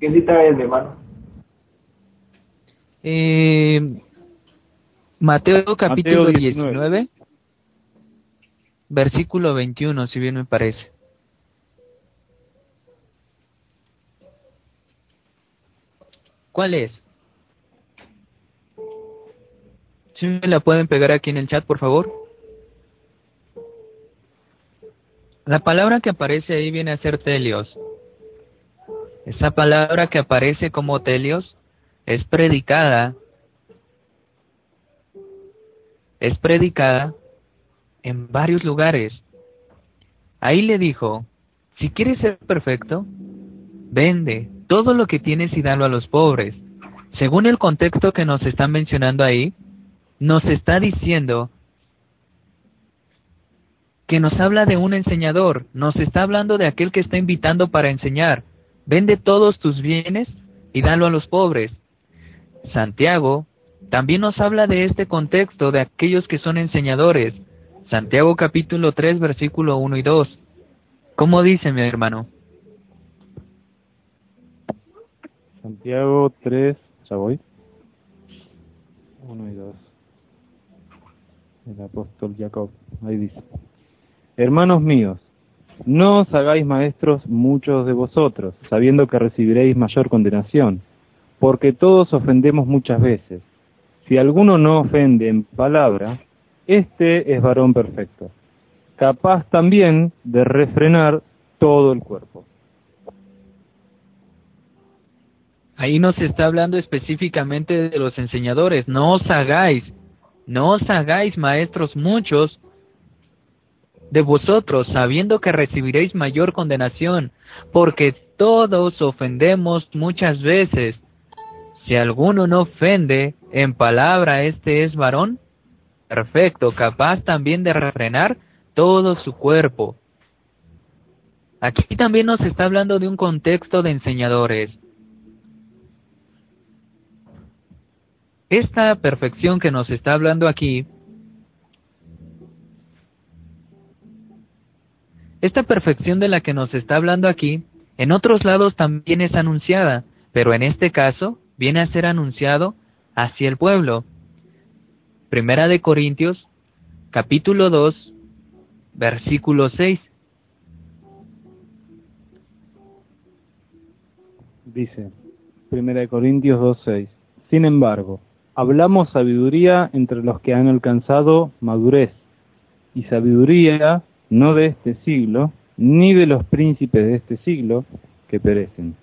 ¿Qué cita es, mi hermano? Eh, Mateo capítulo 19. versículo 21, si bien me parece. ¿Cuál es? Si me la pueden pegar aquí en el chat, por favor? La palabra que aparece ahí viene a ser telios. Esa palabra que aparece como telios es predicada, es predicada en varios lugares. Ahí le dijo, si quieres ser perfecto, vende todo lo que tienes y dalo a los pobres. Según el contexto que nos están mencionando ahí, nos está diciendo que nos habla de un enseñador, nos está hablando de aquel que está invitando para enseñar. Vende todos tus bienes y dalo a los pobres. Santiago también nos habla de este contexto de aquellos que son enseñadores. Santiago capítulo 3 versículo 1 y 2. ¿Cómo dice mi hermano? Santiago 3, ya voy. 1 y 2. El apóstol Jacob, ahí dice. Hermanos míos, no os hagáis maestros muchos de vosotros, sabiendo que recibiréis mayor condenación, porque todos ofendemos muchas veces. Si alguno no ofende en palabra, este es varón perfecto, capaz también de refrenar todo el cuerpo. Ahí nos está hablando específicamente de los enseñadores. No os hagáis, no os hagáis maestros muchos, de vosotros, sabiendo que recibiréis mayor condenación, porque todos ofendemos muchas veces. Si alguno no ofende en palabra, este es varón perfecto, capaz también de refrenar todo su cuerpo. Aquí también nos está hablando de un contexto de enseñadores. Esta perfección que nos está hablando aquí Esta perfección de la que nos está hablando aquí, en otros lados también es anunciada, pero en este caso viene a ser anunciado hacia el pueblo. Primera de Corintios, capítulo 2, versículo 6. Dice, Primera de Corintios 2, 6. Sin embargo, hablamos sabiduría entre los que han alcanzado madurez, y sabiduría no de este siglo, ni de los príncipes de este siglo que perecen.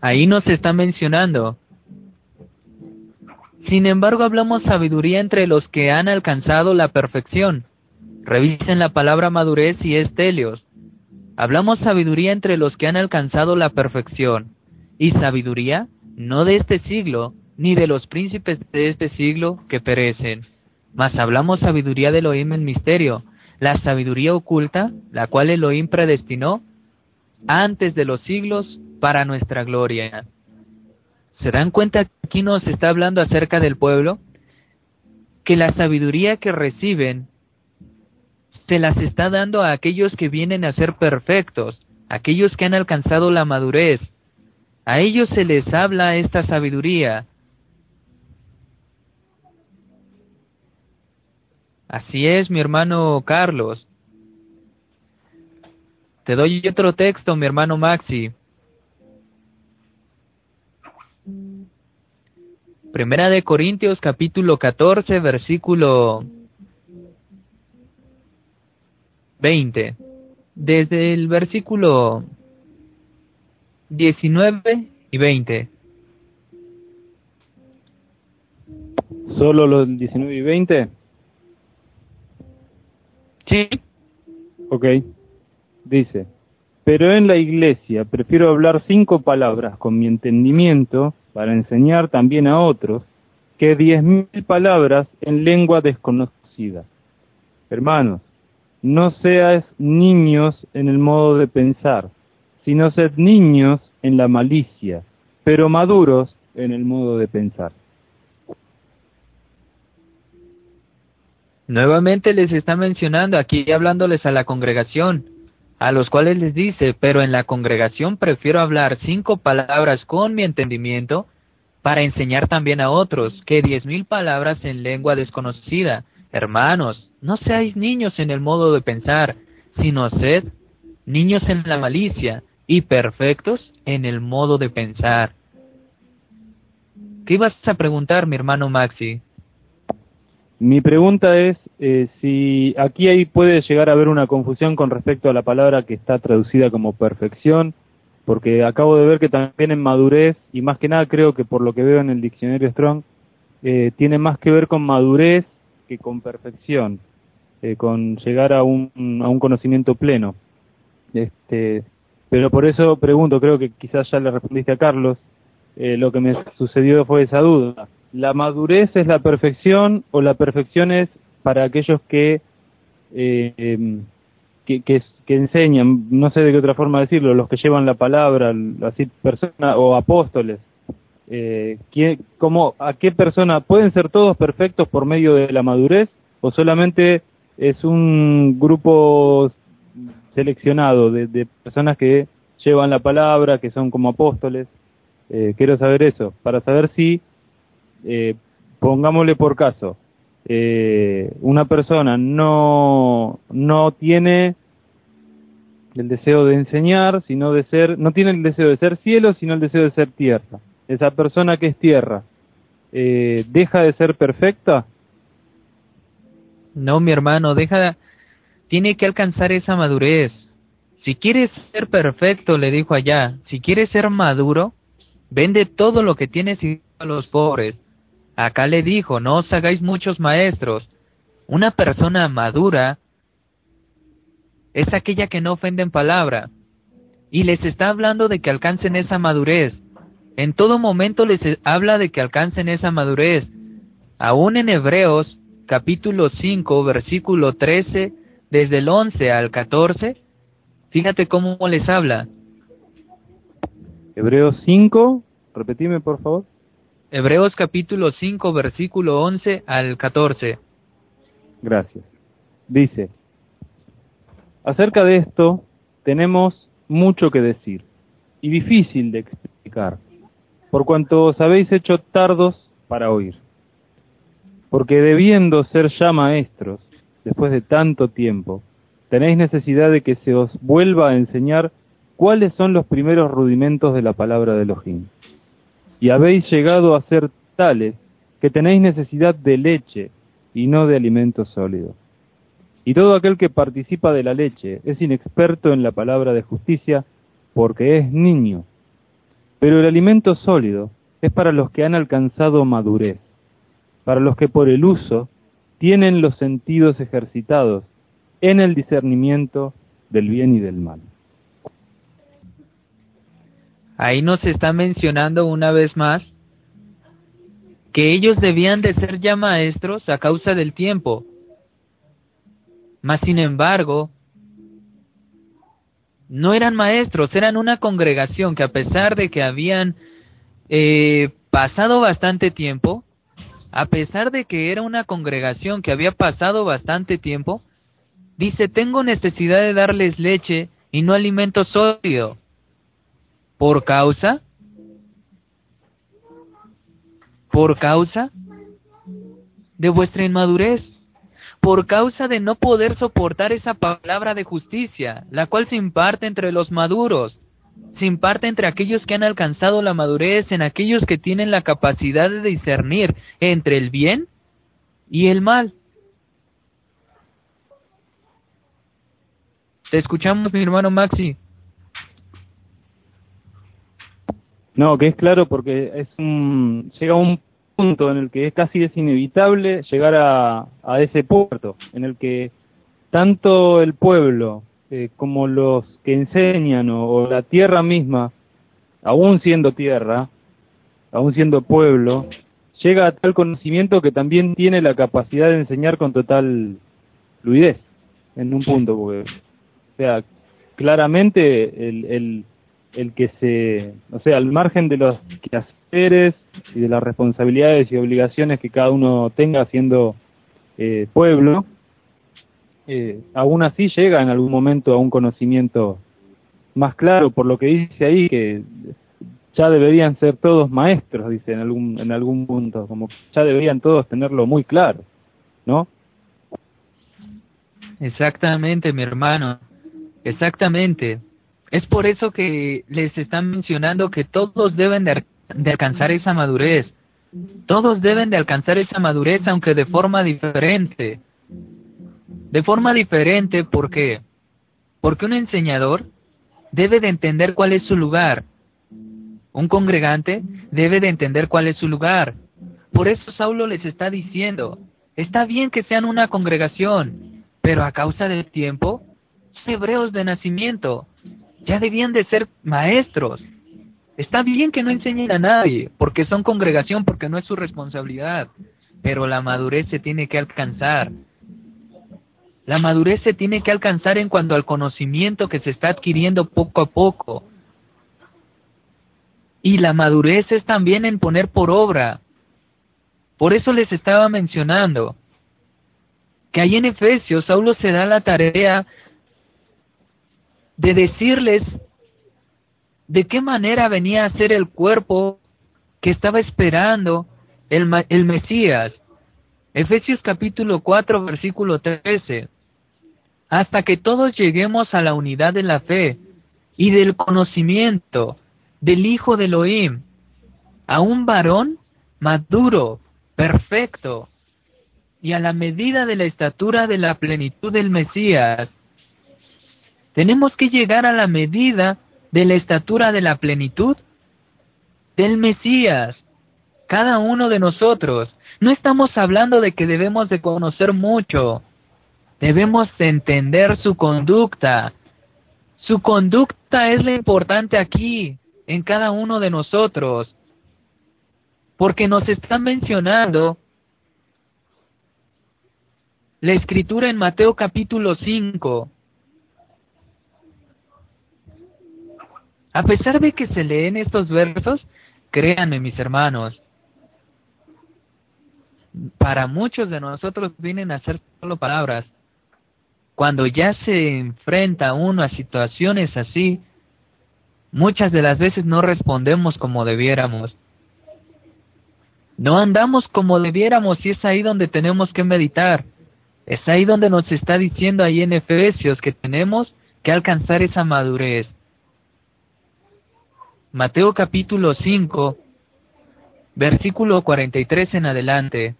Ahí nos está mencionando Sin embargo, hablamos sabiduría entre los que han alcanzado la perfección. Revisen la palabra madurez y es telios. Hablamos sabiduría entre los que han alcanzado la perfección. Y sabiduría no de este siglo, ni de los príncipes de este siglo que perecen. Mas hablamos sabiduría de Elohim en misterio, la sabiduría oculta, la cual Elohim predestinó antes de los siglos para nuestra gloria. ¿Se dan cuenta que aquí nos está hablando acerca del pueblo? Que la sabiduría que reciben se las está dando a aquellos que vienen a ser perfectos, aquellos que han alcanzado la madurez. A ellos se les habla esta sabiduría. Así es, mi hermano Carlos. Te doy otro texto, mi hermano Maxi. Primera de Corintios capítulo 14 versículo 20. Desde el versículo 19 y 20. ¿Solo los 19 y 20? Sí. Ok. Dice, pero en la iglesia prefiero hablar cinco palabras con mi entendimiento para enseñar también a otros que diez mil palabras en lengua desconocida. Hermanos, no seáis niños en el modo de pensar, sino sed niños en la malicia, pero maduros en el modo de pensar. Nuevamente les está mencionando aquí hablándoles a la congregación a los cuales les dice, pero en la congregación prefiero hablar cinco palabras con mi entendimiento para enseñar también a otros que diez mil palabras en lengua desconocida. Hermanos, no seáis niños en el modo de pensar, sino sed niños en la malicia y perfectos en el modo de pensar. ¿Qué ibas a preguntar, mi hermano Maxi? Mi pregunta es eh, si aquí ahí puede llegar a haber una confusión con respecto a la palabra que está traducida como perfección, porque acabo de ver que también en madurez, y más que nada creo que por lo que veo en el diccionario Strong, eh, tiene más que ver con madurez que con perfección, eh, con llegar a un, a un conocimiento pleno. Este, pero por eso pregunto, creo que quizás ya le respondiste a Carlos, lo que me sucedió fue esa duda. ¿La madurez es la perfección o la perfección es para aquellos que, eh, em, que, que, enseñan, no sé de qué otra forma decirlo, los que llevan la palabra, así personas o apóstoles? Eh, cómo, ¿A qué persona pueden ser todos perfectos por medio de la madurez o solamente es un grupo seleccionado de, de personas que llevan la palabra, que son como apóstoles? Eh, quiero saber eso, para saber si eh, pongámosle por caso, eh, una persona no, no tiene el deseo de enseñar, sino de ser, no tiene el deseo de ser cielo, sino el deseo de ser tierra. Esa persona que es tierra, eh, ¿deja de ser perfecta? No, mi hermano, deja, tiene que alcanzar esa madurez. Si quieres ser perfecto, le dijo allá, si quieres ser maduro, vende todo lo que tienes y a los pobres Acá le dijo, no os hagáis muchos maestros. Una persona madura es aquella que no ofende en palabra. Y les está hablando de que alcancen esa madurez. En todo momento les habla de que alcancen esa madurez. Aún en Hebreos capítulo 5 versículo 13, desde el 11 al 14, fíjate cómo les habla. Hebreos 5, repetime por favor. Hebreos capítulo 5, versículo 11 al 14. Gracias. Dice, acerca de esto tenemos mucho que decir y difícil de explicar, por cuanto os habéis hecho tardos para oír. Porque debiendo ser ya maestros, después de tanto tiempo, tenéis necesidad de que se os vuelva a enseñar cuáles son los primeros rudimentos de la palabra de Elohim y habéis llegado a ser tales que tenéis necesidad de leche y no de alimento sólido. Y todo aquel que participa de la leche es inexperto en la palabra de justicia porque es niño. Pero el alimento sólido es para los que han alcanzado madurez, para los que por el uso tienen los sentidos ejercitados en el discernimiento del bien y del mal. Ahí nos está mencionando una vez más que ellos debían de ser ya maestros a causa del tiempo. Mas sin embargo, no eran maestros, eran una congregación que a pesar de que habían eh, pasado bastante tiempo, a pesar de que era una congregación que había pasado bastante tiempo, dice, tengo necesidad de darles leche y no alimento sólido. ¿Por causa? ¿Por causa? De vuestra inmadurez por causa de no poder soportar esa palabra de justicia, la cual se imparte entre los maduros, se imparte entre aquellos que han alcanzado la madurez, en aquellos que tienen la capacidad de discernir entre el bien y el mal. Te escuchamos, mi hermano Maxi. No, que es claro porque es un, llega un punto en el que es casi es inevitable llegar a, a ese puerto, en el que tanto el pueblo eh, como los que enseñan o, la tierra misma, aún siendo tierra, aún siendo pueblo, llega a tal conocimiento que también tiene la capacidad de enseñar con total fluidez en un punto, porque, o sea, claramente el, el, el que se, o sea, al margen de los quehaceres y de las responsabilidades y obligaciones que cada uno tenga siendo eh, pueblo, eh, aún así llega en algún momento a un conocimiento más claro, por lo que dice ahí que ya deberían ser todos maestros, dice en algún en algún punto, como ya deberían todos tenerlo muy claro, ¿no? Exactamente, mi hermano. Exactamente. Es por eso que les están mencionando que todos deben de de alcanzar esa madurez. Todos deben de alcanzar esa madurez, aunque de forma diferente. De forma diferente, ¿por qué? Porque un enseñador debe de entender cuál es su lugar. Un congregante debe de entender cuál es su lugar. Por eso Saulo les está diciendo, está bien que sean una congregación, pero a causa del tiempo, son hebreos de nacimiento, ya debían de ser maestros, Está bien que no enseñen a nadie, porque son congregación, porque no es su responsabilidad, pero la madurez se tiene que alcanzar. La madurez se tiene que alcanzar en cuanto al conocimiento que se está adquiriendo poco a poco. Y la madurez es también en poner por obra. Por eso les estaba mencionando que ahí en Efesios Saulo se da la tarea de decirles de qué manera venía a ser el cuerpo que estaba esperando el, el Mesías. Efesios capítulo 4, versículo 13. Hasta que todos lleguemos a la unidad de la fe y del conocimiento del Hijo de Elohim, a un varón maduro, perfecto, y a la medida de la estatura de la plenitud del Mesías. Tenemos que llegar a la medida de la estatura de la plenitud del Mesías, cada uno de nosotros. No estamos hablando de que debemos de conocer mucho, debemos entender su conducta. Su conducta es lo importante aquí, en cada uno de nosotros, porque nos están mencionando la escritura en Mateo capítulo 5, A pesar de que se leen estos versos, créanme mis hermanos, para muchos de nosotros vienen a ser solo palabras. Cuando ya se enfrenta uno a situaciones así, muchas de las veces no respondemos como debiéramos. No andamos como debiéramos y es ahí donde tenemos que meditar. Es ahí donde nos está diciendo ahí en Efesios que tenemos que alcanzar esa madurez. Mateo capítulo 5, versículo 43 en adelante.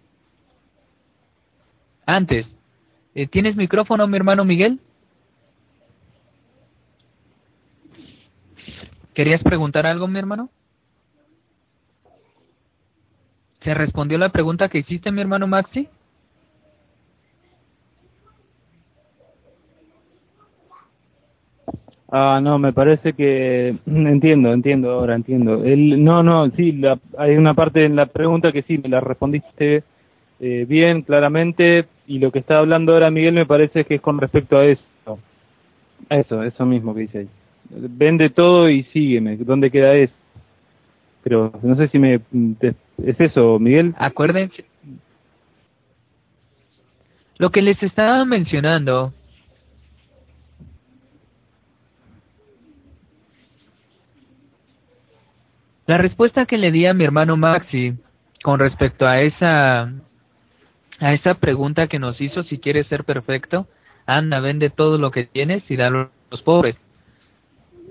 Antes, ¿tienes micrófono, mi hermano Miguel? ¿Querías preguntar algo, mi hermano? ¿Se respondió la pregunta que hiciste, mi hermano Maxi? Ah, no, me parece que entiendo, entiendo, ahora entiendo. El, no, no, sí, la, hay una parte en la pregunta que sí me la respondiste eh, bien, claramente, y lo que está hablando ahora Miguel me parece que es con respecto a eso. A eso, eso mismo que dice ahí. Vende todo y sígueme. ¿Dónde queda eso? Pero no sé si me es eso, Miguel. Acuérdense. Lo que les estaba mencionando La respuesta que le di a mi hermano Maxi con respecto a esa a esa pregunta que nos hizo si quieres ser perfecto, anda, vende todo lo que tienes y dalo a los pobres.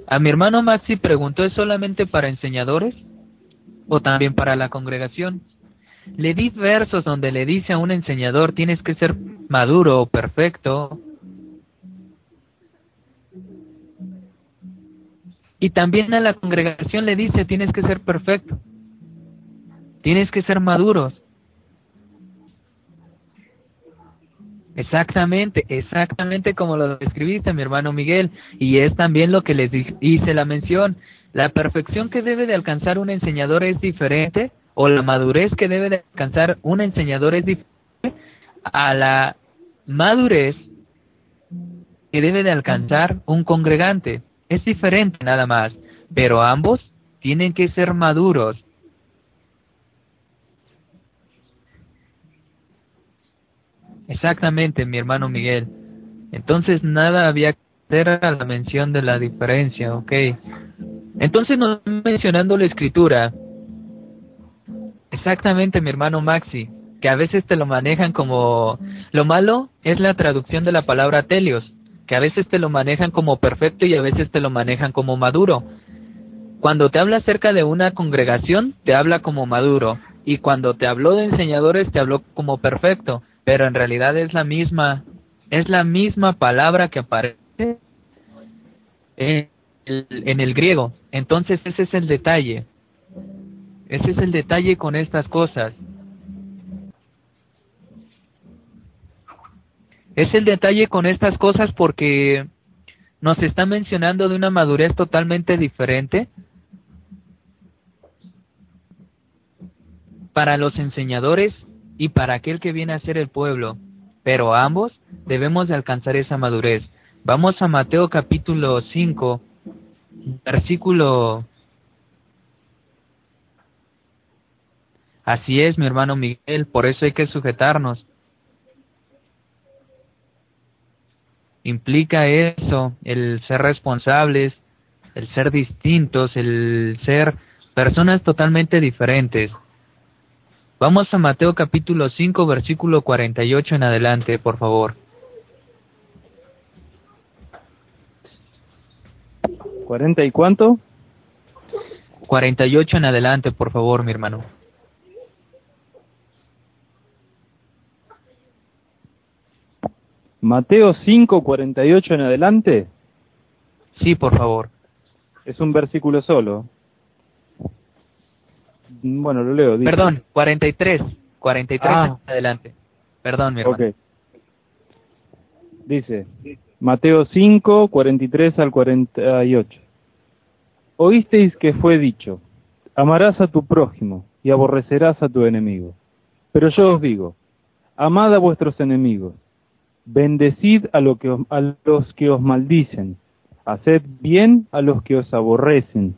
A mi hermano Maxi preguntó, ¿es solamente para enseñadores o también para la congregación? Le di versos donde le dice a un enseñador, tienes que ser maduro o perfecto, Y también a la congregación le dice, tienes que ser perfecto, tienes que ser maduros. Exactamente, exactamente como lo describiste, mi hermano Miguel, y es también lo que les hice la mención. La perfección que debe de alcanzar un enseñador es diferente, o la madurez que debe de alcanzar un enseñador es diferente a la madurez que debe de alcanzar un congregante. Es diferente nada más, pero ambos tienen que ser maduros. Exactamente, mi hermano Miguel. Entonces nada había que hacer a la mención de la diferencia, ¿ok? Entonces nos mencionando la escritura. Exactamente, mi hermano Maxi, que a veces te lo manejan como... Lo malo es la traducción de la palabra telios, que a veces te lo manejan como perfecto y a veces te lo manejan como maduro. Cuando te habla acerca de una congregación, te habla como maduro, y cuando te habló de enseñadores, te habló como perfecto, pero en realidad es la misma, es la misma palabra que aparece en el, en el griego. Entonces ese es el detalle. Ese es el detalle con estas cosas. Es el detalle con estas cosas porque nos está mencionando de una madurez totalmente diferente para los enseñadores y para aquel que viene a ser el pueblo, pero ambos debemos de alcanzar esa madurez. Vamos a Mateo capítulo 5, versículo... Así es, mi hermano Miguel, por eso hay que sujetarnos. implica eso, el ser responsables, el ser distintos, el ser personas totalmente diferentes. Vamos a Mateo capítulo 5, versículo 48 en adelante, por favor. ¿Cuarenta y cuánto? 48 en adelante, por favor, mi hermano. Mateo 5, 48 en adelante. Sí, por favor. Es un versículo solo. Bueno, lo leo. Dice. Perdón, 43. 43 ah. adelante. Perdón, mi hermano. Dice, Mateo 5, 43 al 48. Oísteis que fue dicho, amarás a tu prójimo y aborrecerás a tu enemigo. Pero yo os digo, amad a vuestros enemigos Bendecid a, lo que a los que os maldicen, haced bien a los que os aborrecen,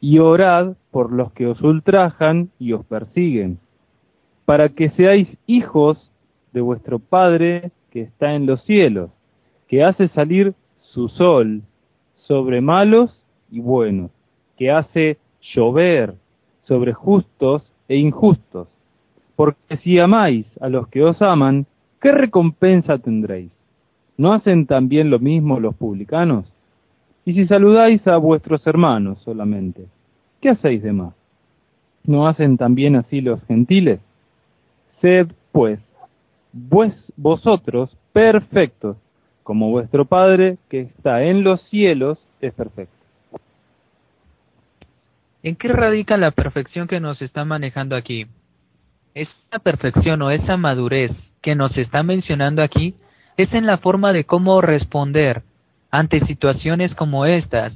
y orad por los que os ultrajan y os persiguen, para que seáis hijos de vuestro Padre que está en los cielos, que hace salir su sol sobre malos y buenos, que hace llover sobre justos e injustos. Porque si amáis a los que os aman, ¿qué recompensa tendréis? ¿No hacen también lo mismo los publicanos? Y si saludáis a vuestros hermanos solamente, ¿qué hacéis de más? ¿No hacen también así los gentiles? Sed, pues, vosotros perfectos, como vuestro Padre que está en los cielos es perfecto. ¿En qué radica la perfección que nos está manejando aquí? esa perfección o esa madurez que nos está mencionando aquí es en la forma de cómo responder ante situaciones como estas.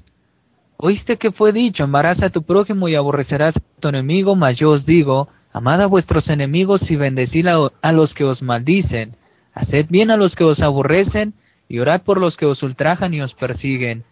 Oíste que fue dicho, embaraza a tu prójimo y aborrecerás a tu enemigo, mas yo os digo, amad a vuestros enemigos y bendecid a, los que os maldicen, haced bien a los que os aborrecen y orad por los que os ultrajan y os persiguen,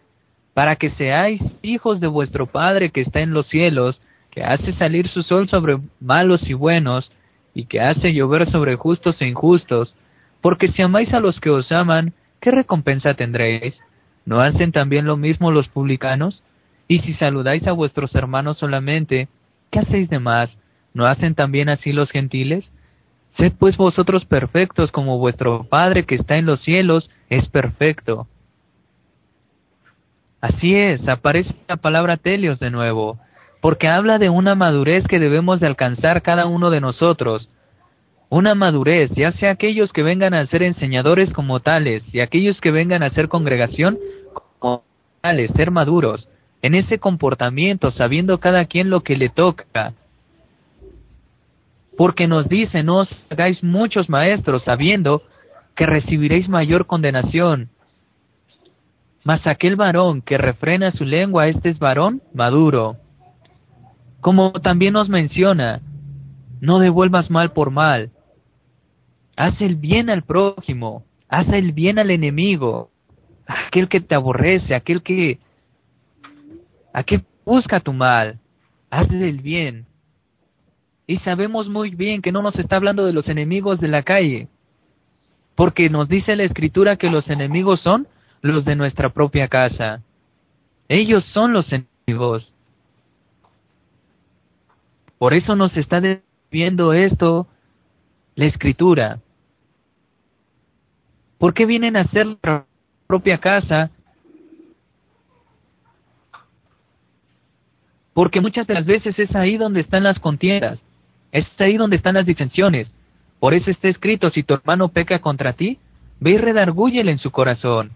para que seáis hijos de vuestro Padre que está en los cielos, que hace salir su sol sobre malos y buenos, y que hace llover sobre justos e injustos, porque si amáis a los que os aman, ¿qué recompensa tendréis? ¿No hacen también lo mismo los publicanos? Y si saludáis a vuestros hermanos solamente, ¿qué hacéis de más? ¿No hacen también así los gentiles? Sed pues vosotros perfectos como vuestro Padre que está en los cielos es perfecto. Así es, aparece la palabra telios de nuevo, porque habla de una madurez que debemos de alcanzar cada uno de nosotros. Una madurez, ya sea aquellos que vengan a ser enseñadores como tales y aquellos que vengan a ser congregación como tales, ser maduros en ese comportamiento, sabiendo cada quien lo que le toca. Porque nos dice, no os hagáis muchos maestros, sabiendo que recibiréis mayor condenación. Mas aquel varón que refrena su lengua, este es varón maduro. Como también nos menciona, no devuelvas mal por mal. Haz el bien al prójimo, haz el bien al enemigo, aquel que te aborrece, aquel que aquel busca tu mal, hazle el bien. Y sabemos muy bien que no nos está hablando de los enemigos de la calle, porque nos dice la escritura que los enemigos son los de nuestra propia casa. Ellos son los enemigos. Por eso nos está viendo esto la escritura. ¿Por qué vienen a hacer nuestra propia casa? Porque muchas de las veces es ahí donde están las contiendas, es ahí donde están las disensiones, por eso está escrito, si tu hermano peca contra ti, ve y redargúyele en su corazón.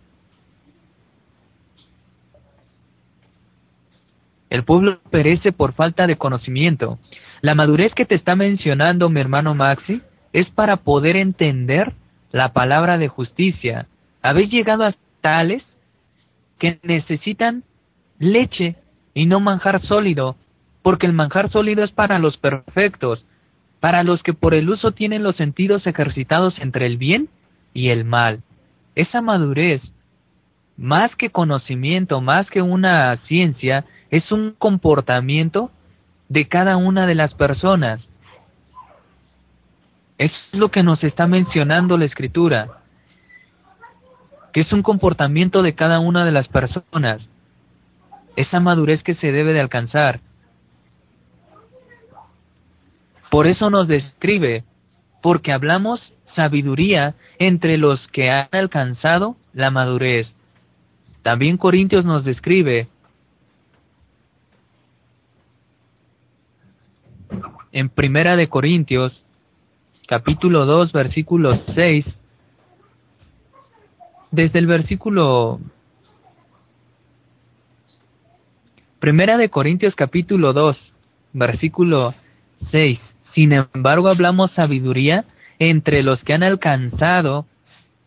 El pueblo perece por falta de conocimiento. La madurez que te está mencionando mi hermano Maxi es para poder entender la palabra de justicia. Habéis llegado a tales que necesitan leche y no manjar sólido, porque el manjar sólido es para los perfectos, para los que por el uso tienen los sentidos ejercitados entre el bien y el mal. Esa madurez, más que conocimiento, más que una ciencia, es un comportamiento de cada una de las personas. Es lo que nos está mencionando la escritura, que es un comportamiento de cada una de las personas, esa madurez que se debe de alcanzar. Por eso nos describe, porque hablamos sabiduría entre los que han alcanzado la madurez. También Corintios nos describe en Primera de Corintios, capítulo 2, versículo 6, desde el versículo Primera de Corintios capítulo 2, versículo 6. Sin embargo, hablamos sabiduría entre los que han alcanzado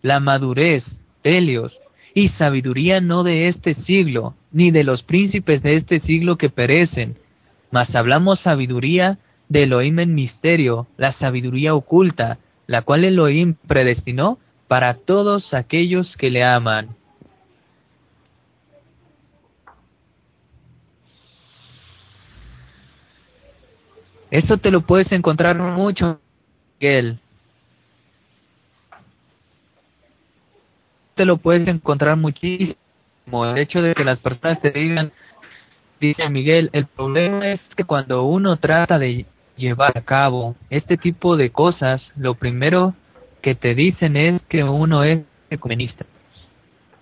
la madurez, Helios, y sabiduría no de este siglo, ni de los príncipes de este siglo que perecen, mas hablamos sabiduría de Elohim en misterio, la sabiduría oculta, la cual Elohim predestinó para todos aquellos que le aman. Eso te lo puedes encontrar mucho, Miguel. Te lo puedes encontrar muchísimo. El hecho de que las personas te digan, dice Miguel, el problema es que cuando uno trata de llevar a cabo este tipo de cosas, lo primero que te dicen es que uno es ecumenista.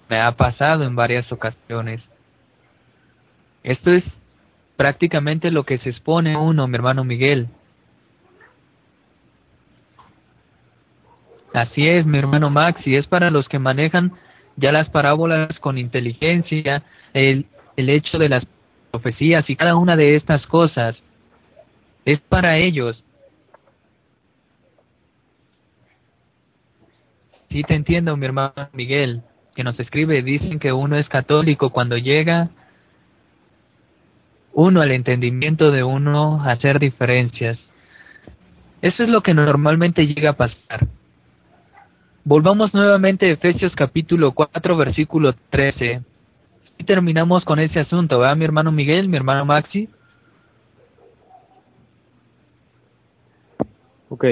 Me ha pasado en varias ocasiones. Esto es prácticamente lo que se expone a uno, mi hermano Miguel. Así es, mi hermano Max, y es para los que manejan ya las parábolas con inteligencia, el, el hecho de las profecías y cada una de estas cosas. Es para ellos. Sí te entiendo, mi hermano Miguel, que nos escribe, dicen que uno es católico cuando llega uno al entendimiento de uno hacer diferencias. Eso es lo que normalmente llega a pasar. Volvamos nuevamente a Efesios capítulo 4 versículo 13. Y terminamos con ese asunto, ¿verdad, mi hermano Miguel, mi hermano Maxi? Ok,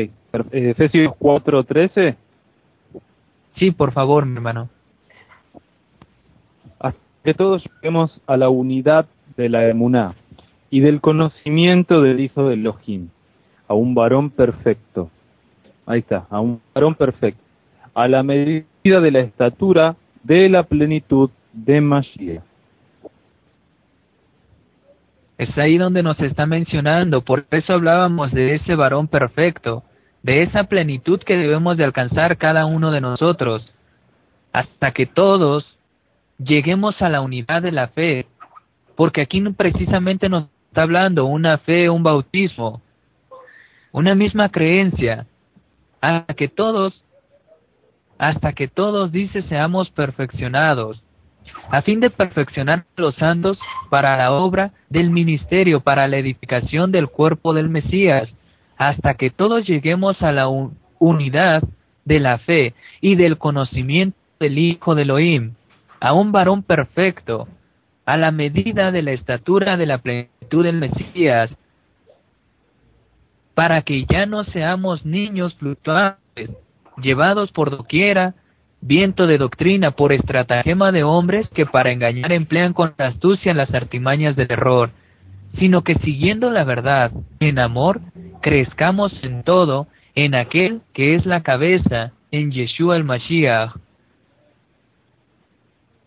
Efesios 4, 13. Sí, por favor, mi hermano. Hasta que todos lleguemos a la unidad de la emuná y del conocimiento del Hijo de Elohim, a un varón perfecto. Ahí está, a un varón perfecto, a la medida de la estatura de la plenitud de Mashiach. Es ahí donde nos está mencionando, por eso hablábamos de ese varón perfecto, de esa plenitud que debemos de alcanzar cada uno de nosotros, hasta que todos lleguemos a la unidad de la fe, porque aquí precisamente nos está hablando una fe, un bautismo, una misma creencia, hasta que todos, hasta que todos, dice, seamos perfeccionados, a fin de perfeccionar a los santos para la obra del ministerio, para la edificación del cuerpo del Mesías, hasta que todos lleguemos a la unidad de la fe y del conocimiento del Hijo de Elohim, a un varón perfecto, a la medida de la estatura de la plenitud del Mesías, para que ya no seamos niños fluctuantes, llevados por doquiera, viento de doctrina, por estratagema de hombres que para engañar emplean con astucia las artimañas del error, sino que siguiendo la verdad, en amor, crezcamos en todo, en aquel que es la cabeza, en Yeshua el Mashiach.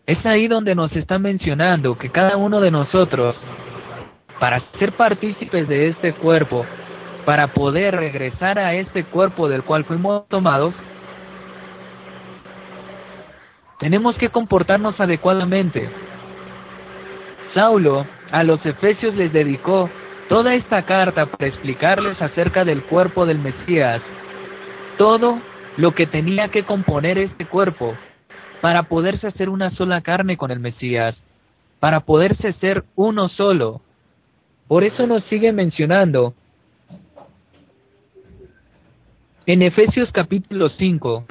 Es ahí donde nos está mencionando que cada uno de nosotros, para ser partícipes de este cuerpo, para poder regresar a este cuerpo del cual fuimos tomados, tenemos que comportarnos adecuadamente. Saulo a los Efesios les dedicó toda esta carta para explicarles acerca del cuerpo del Mesías, todo lo que tenía que componer este cuerpo para poderse hacer una sola carne con el Mesías, para poderse ser uno solo. Por eso nos sigue mencionando en Efesios capítulo 5,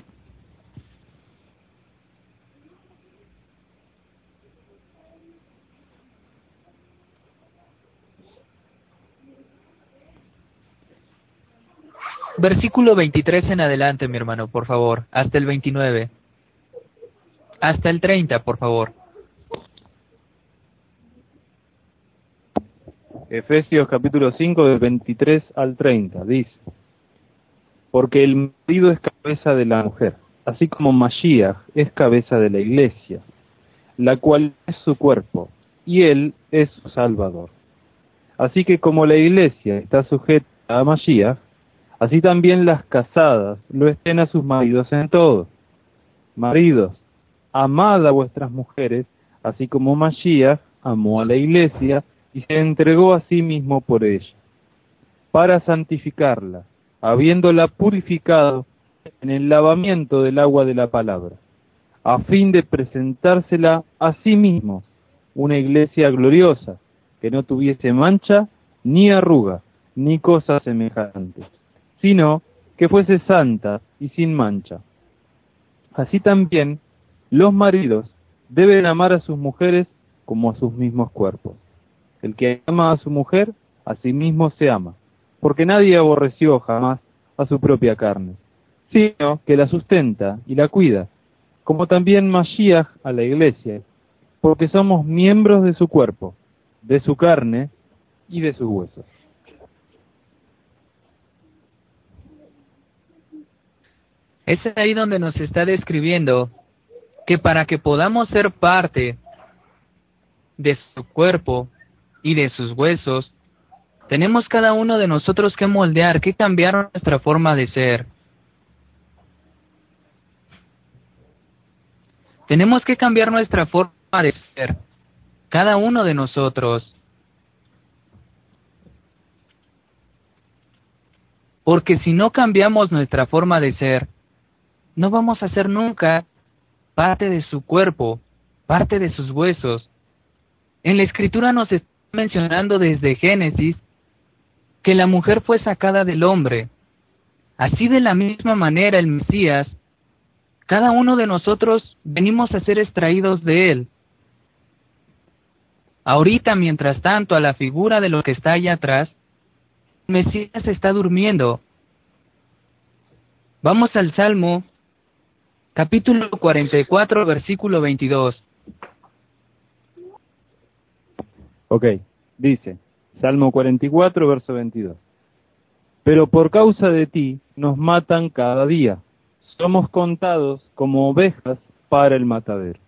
Versículo 23 en adelante, mi hermano, por favor, hasta el 29. Hasta el 30, por favor. Efesios capítulo 5 del 23 al 30 dice, porque el marido es cabeza de la mujer, así como Mashiach es cabeza de la iglesia, la cual es su cuerpo, y él es su salvador. Así que como la iglesia está sujeta a Mashiach, Así también las casadas lo estén a sus maridos en todo. Maridos, amad a vuestras mujeres, así como Mashiach amó a la iglesia y se entregó a sí mismo por ella, para santificarla, habiéndola purificado en el lavamiento del agua de la palabra, a fin de presentársela a sí mismo, una iglesia gloriosa, que no tuviese mancha, ni arruga, ni cosa semejante sino que fuese santa y sin mancha. Así también los maridos deben amar a sus mujeres como a sus mismos cuerpos. El que ama a su mujer, a sí mismo se ama, porque nadie aborreció jamás a su propia carne, sino que la sustenta y la cuida, como también Mashiach a la iglesia, porque somos miembros de su cuerpo, de su carne y de sus huesos. Es ahí donde nos está describiendo que para que podamos ser parte de su cuerpo y de sus huesos, tenemos cada uno de nosotros que moldear, que cambiar nuestra forma de ser. Tenemos que cambiar nuestra forma de ser, cada uno de nosotros. Porque si no cambiamos nuestra forma de ser, no vamos a ser nunca parte de su cuerpo, parte de sus huesos. En la escritura nos está mencionando desde Génesis que la mujer fue sacada del hombre. Así de la misma manera el Mesías, cada uno de nosotros venimos a ser extraídos de él. Ahorita, mientras tanto, a la figura de lo que está allá atrás, el Mesías está durmiendo. Vamos al Salmo, capítulo 44, versículo 22. Ok, dice, Salmo 44, verso 22. Pero por causa de ti nos matan cada día. Somos contados como ovejas para el matadero.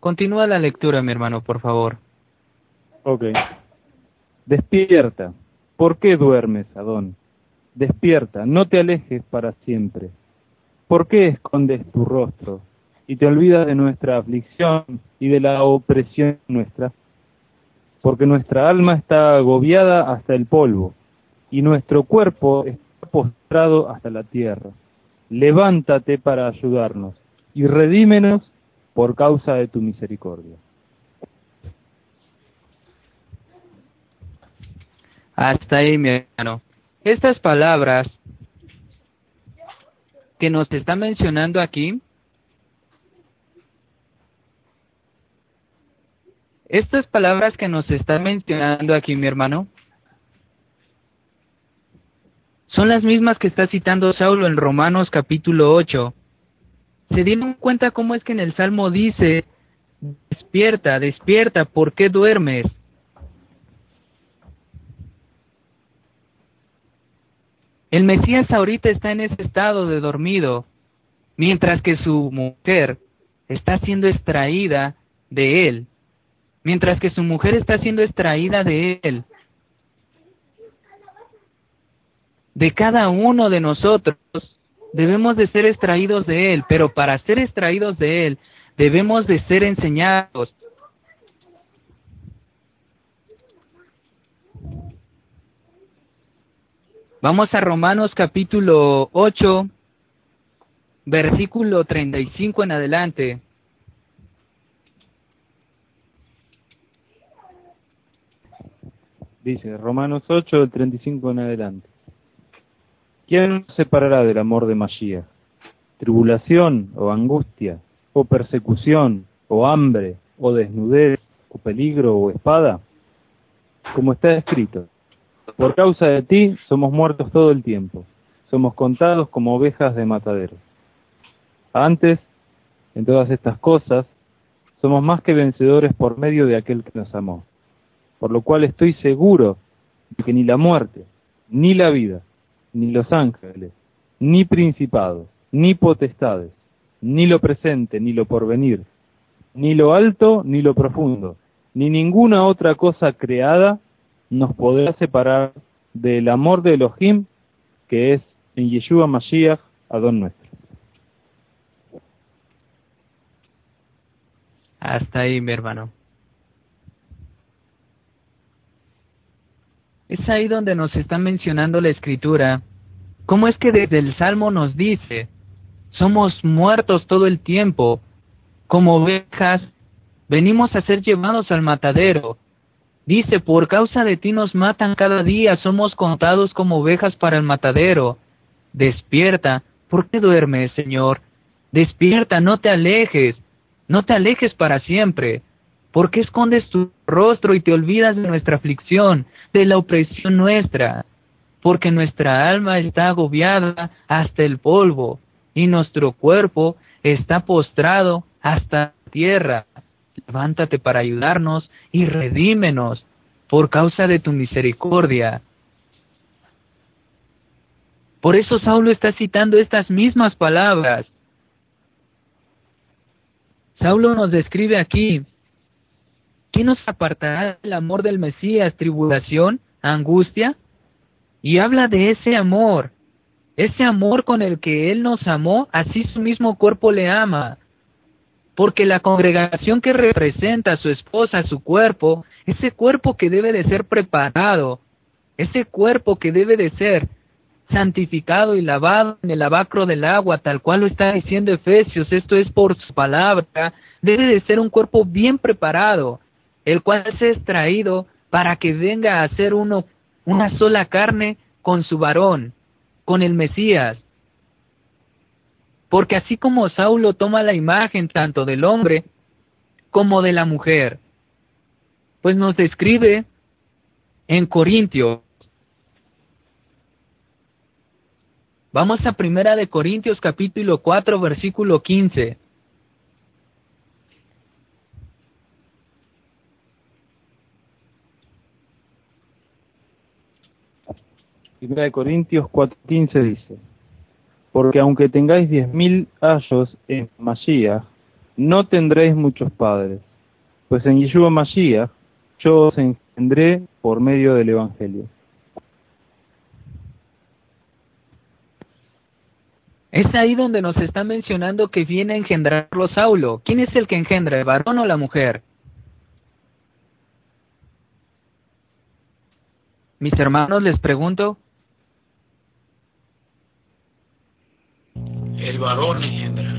Continúa la lectura, mi hermano, por favor. Ok. Despierta. ¿Por qué duermes, Adón? Despierta, no te alejes para siempre. ¿Por qué escondes tu rostro? y te olvidas de nuestra aflicción y de la opresión nuestra, porque nuestra alma está agobiada hasta el polvo y nuestro cuerpo está postrado hasta la tierra. Levántate para ayudarnos y redímenos por causa de tu misericordia. Hasta ahí, mi hermano. Estas palabras que nos está mencionando aquí Estas palabras que nos está mencionando aquí mi hermano son las mismas que está citando Saulo en Romanos capítulo 8. ¿Se dieron cuenta cómo es que en el Salmo dice, despierta, despierta, ¿por qué duermes? El Mesías ahorita está en ese estado de dormido, mientras que su mujer está siendo extraída de él mientras que su mujer está siendo extraída de él. De cada uno de nosotros debemos de ser extraídos de él, pero para ser extraídos de él debemos de ser enseñados. Vamos a Romanos capítulo 8, versículo 35 en adelante. dice Romanos 8, del 35 en adelante. ¿Quién nos separará del amor de Mashiach? ¿Tribulación o angustia? ¿O persecución? ¿O hambre? ¿O desnudez? ¿O peligro? ¿O espada? Como está escrito, por causa de ti somos muertos todo el tiempo, somos contados como ovejas de matadero. Antes, en todas estas cosas, somos más que vencedores por medio de aquel que nos amó por lo cual estoy seguro de que ni la muerte, ni la vida, ni los ángeles, ni principados, ni potestades, ni lo presente, ni lo porvenir, ni lo alto, ni lo profundo, ni ninguna otra cosa creada nos podrá separar del amor de Elohim que es en Yeshua Mashiach, Adón nuestro. Hasta ahí, mi hermano. Es ahí donde nos está mencionando la escritura. ¿Cómo es que desde el Salmo nos dice, somos muertos todo el tiempo, como ovejas, venimos a ser llevados al matadero? Dice, por causa de ti nos matan cada día, somos contados como ovejas para el matadero. Despierta, ¿por qué duermes, Señor? Despierta, no te alejes, no te alejes para siempre. ¿Por qué escondes tu rostro y te olvidas de nuestra aflicción? de la opresión nuestra, porque nuestra alma está agobiada hasta el polvo y nuestro cuerpo está postrado hasta la tierra. Levántate para ayudarnos y redímenos por causa de tu misericordia. Por eso Saulo está citando estas mismas palabras. Saulo nos describe aquí ¿Quién nos apartará del amor del Mesías? ¿Tribulación? ¿Angustia? Y habla de ese amor, ese amor con el que Él nos amó, así su mismo cuerpo le ama. Porque la congregación que representa a su esposa, su cuerpo, ese cuerpo que debe de ser preparado, ese cuerpo que debe de ser santificado y lavado en el lavacro del agua, tal cual lo está diciendo Efesios, esto es por su palabra, debe de ser un cuerpo bien preparado, el cual es extraído para que venga a ser uno una sola carne con su varón, con el Mesías. Porque así como Saulo toma la imagen tanto del hombre como de la mujer, pues nos describe en Corintios Vamos a Primera de Corintios capítulo 4 versículo 15. Primera de Corintios 4:15 dice, porque aunque tengáis diez mil años en Mashiach, no tendréis muchos padres, pues en Yeshua Mashiach yo os engendré por medio del Evangelio. Es ahí donde nos está mencionando que viene a engendrarlo Saulo. ¿Quién es el que engendra, el varón o la mujer? Mis hermanos, les pregunto. El varón engendra.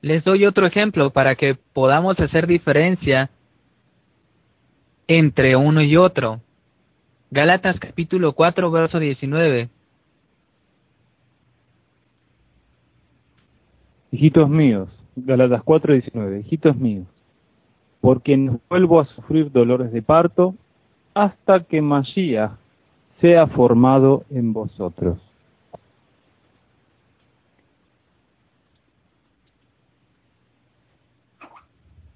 Les doy otro ejemplo para que podamos hacer diferencia entre uno y otro. Galatas capítulo 4, verso 19. Hijitos míos, Galatas 4, 19. Hijitos míos, porque no vuelvo a sufrir dolores de parto hasta que Mashiach sea formado en vosotros.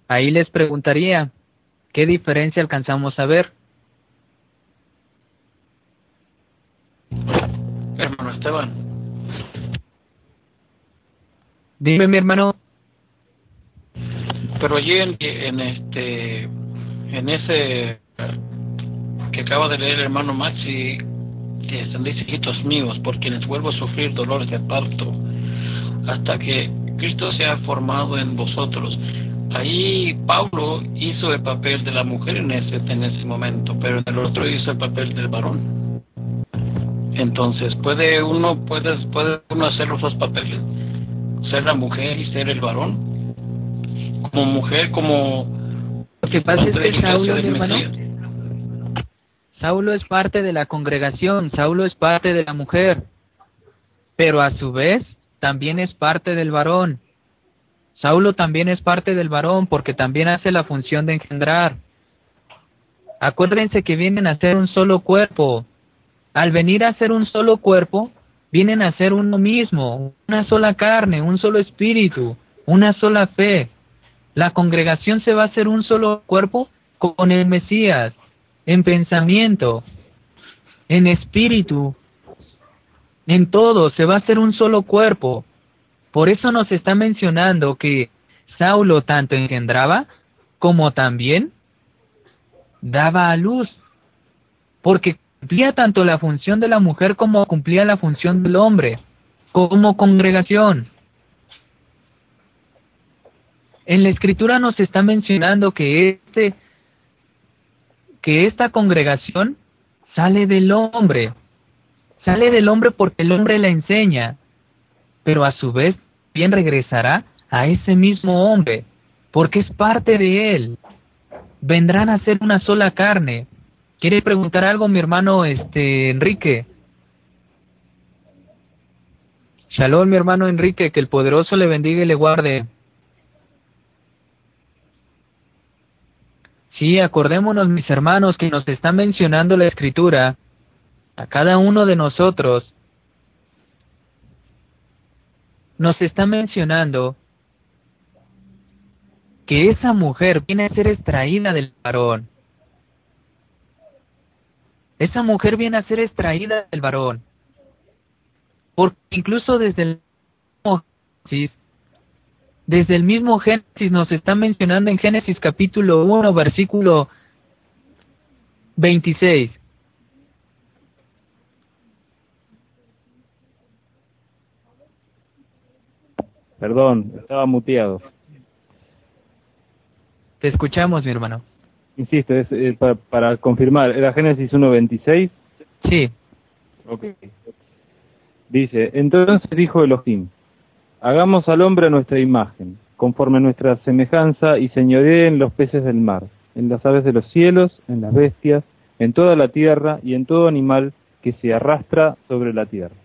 Ahí les preguntaría, ¿qué diferencia alcanzamos a ver? Hermano Esteban. Dime, mi hermano. Pero allí en, en este, en ese que acaba de leer el hermano Maxi, que dice hijitos míos, por quienes vuelvo a sufrir dolores de parto, hasta que Cristo sea formado en vosotros. Ahí Pablo hizo el papel de la mujer en ese, en ese momento, pero en el otro hizo el papel del varón. Entonces, puede uno, puede, puede uno hacer los dos papeles, ser la mujer y ser el varón. Como mujer, como... Lo que pasa es que Saulo, hermano, Saulo es parte de la congregación, Saulo es parte de la mujer, pero a su vez también es parte del varón. Saulo también es parte del varón porque también hace la función de engendrar. Acuérdense que vienen a ser un solo cuerpo, al venir a ser un solo cuerpo, vienen a ser uno mismo, una sola carne, un solo espíritu, una sola fe. La congregación se va a hacer un solo cuerpo con el Mesías, en pensamiento, en espíritu, en todo, se va a hacer un solo cuerpo. Por eso nos está mencionando que Saulo tanto engendraba como también daba a luz. Porque cumplía tanto la función de la mujer como cumplía la función del hombre, como congregación. En la escritura nos está mencionando que este que esta congregación sale del hombre. Sale del hombre porque el hombre la enseña, pero a su vez bien regresará a ese mismo hombre, porque es parte de él. Vendrán a ser una sola carne, ¿Quiere preguntar algo mi hermano este Enrique? Shalom mi hermano Enrique, que el poderoso le bendiga y le guarde. Sí, acordémonos mis hermanos que nos está mencionando la escritura a cada uno de nosotros. Nos está mencionando que esa mujer viene a ser extraída del varón esa mujer viene a ser extraída del varón. Porque incluso desde el desde el mismo Génesis nos está mencionando en Génesis capítulo 1, versículo 26. Perdón, estaba muteado. Te escuchamos, mi hermano. Insisto, es eh, para, para confirmar, ¿era Génesis 1.26? Sí. Ok. Dice, entonces dijo Elohim, hagamos al hombre a nuestra imagen, conforme a nuestra semejanza, y señoreen los peces del mar, en las aves de los cielos, en las bestias, en toda la tierra y en todo animal que se arrastra sobre la tierra.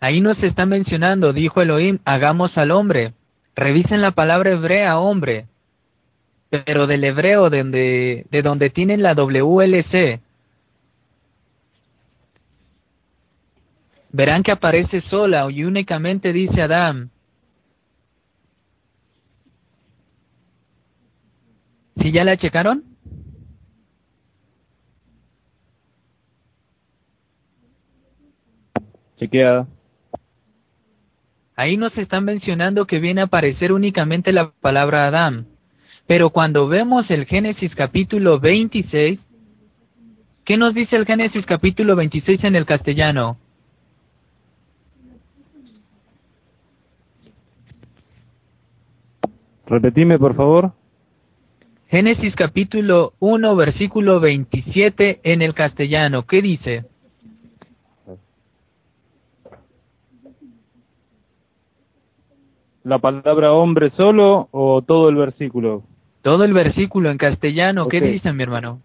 Ahí nos está mencionando, dijo Elohim, hagamos al hombre. Revisen la palabra hebrea hombre, pero del hebreo de donde, de donde tienen la WLC. Verán que aparece sola y únicamente dice Adán. ¿Sí ya la checaron? Chequeada. Ahí nos están mencionando que viene a aparecer únicamente la palabra Adán. Pero cuando vemos el Génesis capítulo 26, ¿qué nos dice el Génesis capítulo 26 en el castellano? Repetime, por favor. Génesis capítulo 1, versículo 27 en el castellano. ¿Qué dice? ¿La palabra hombre solo o todo el versículo? Todo el versículo en castellano. ¿Qué Ok. dice, mi hermano?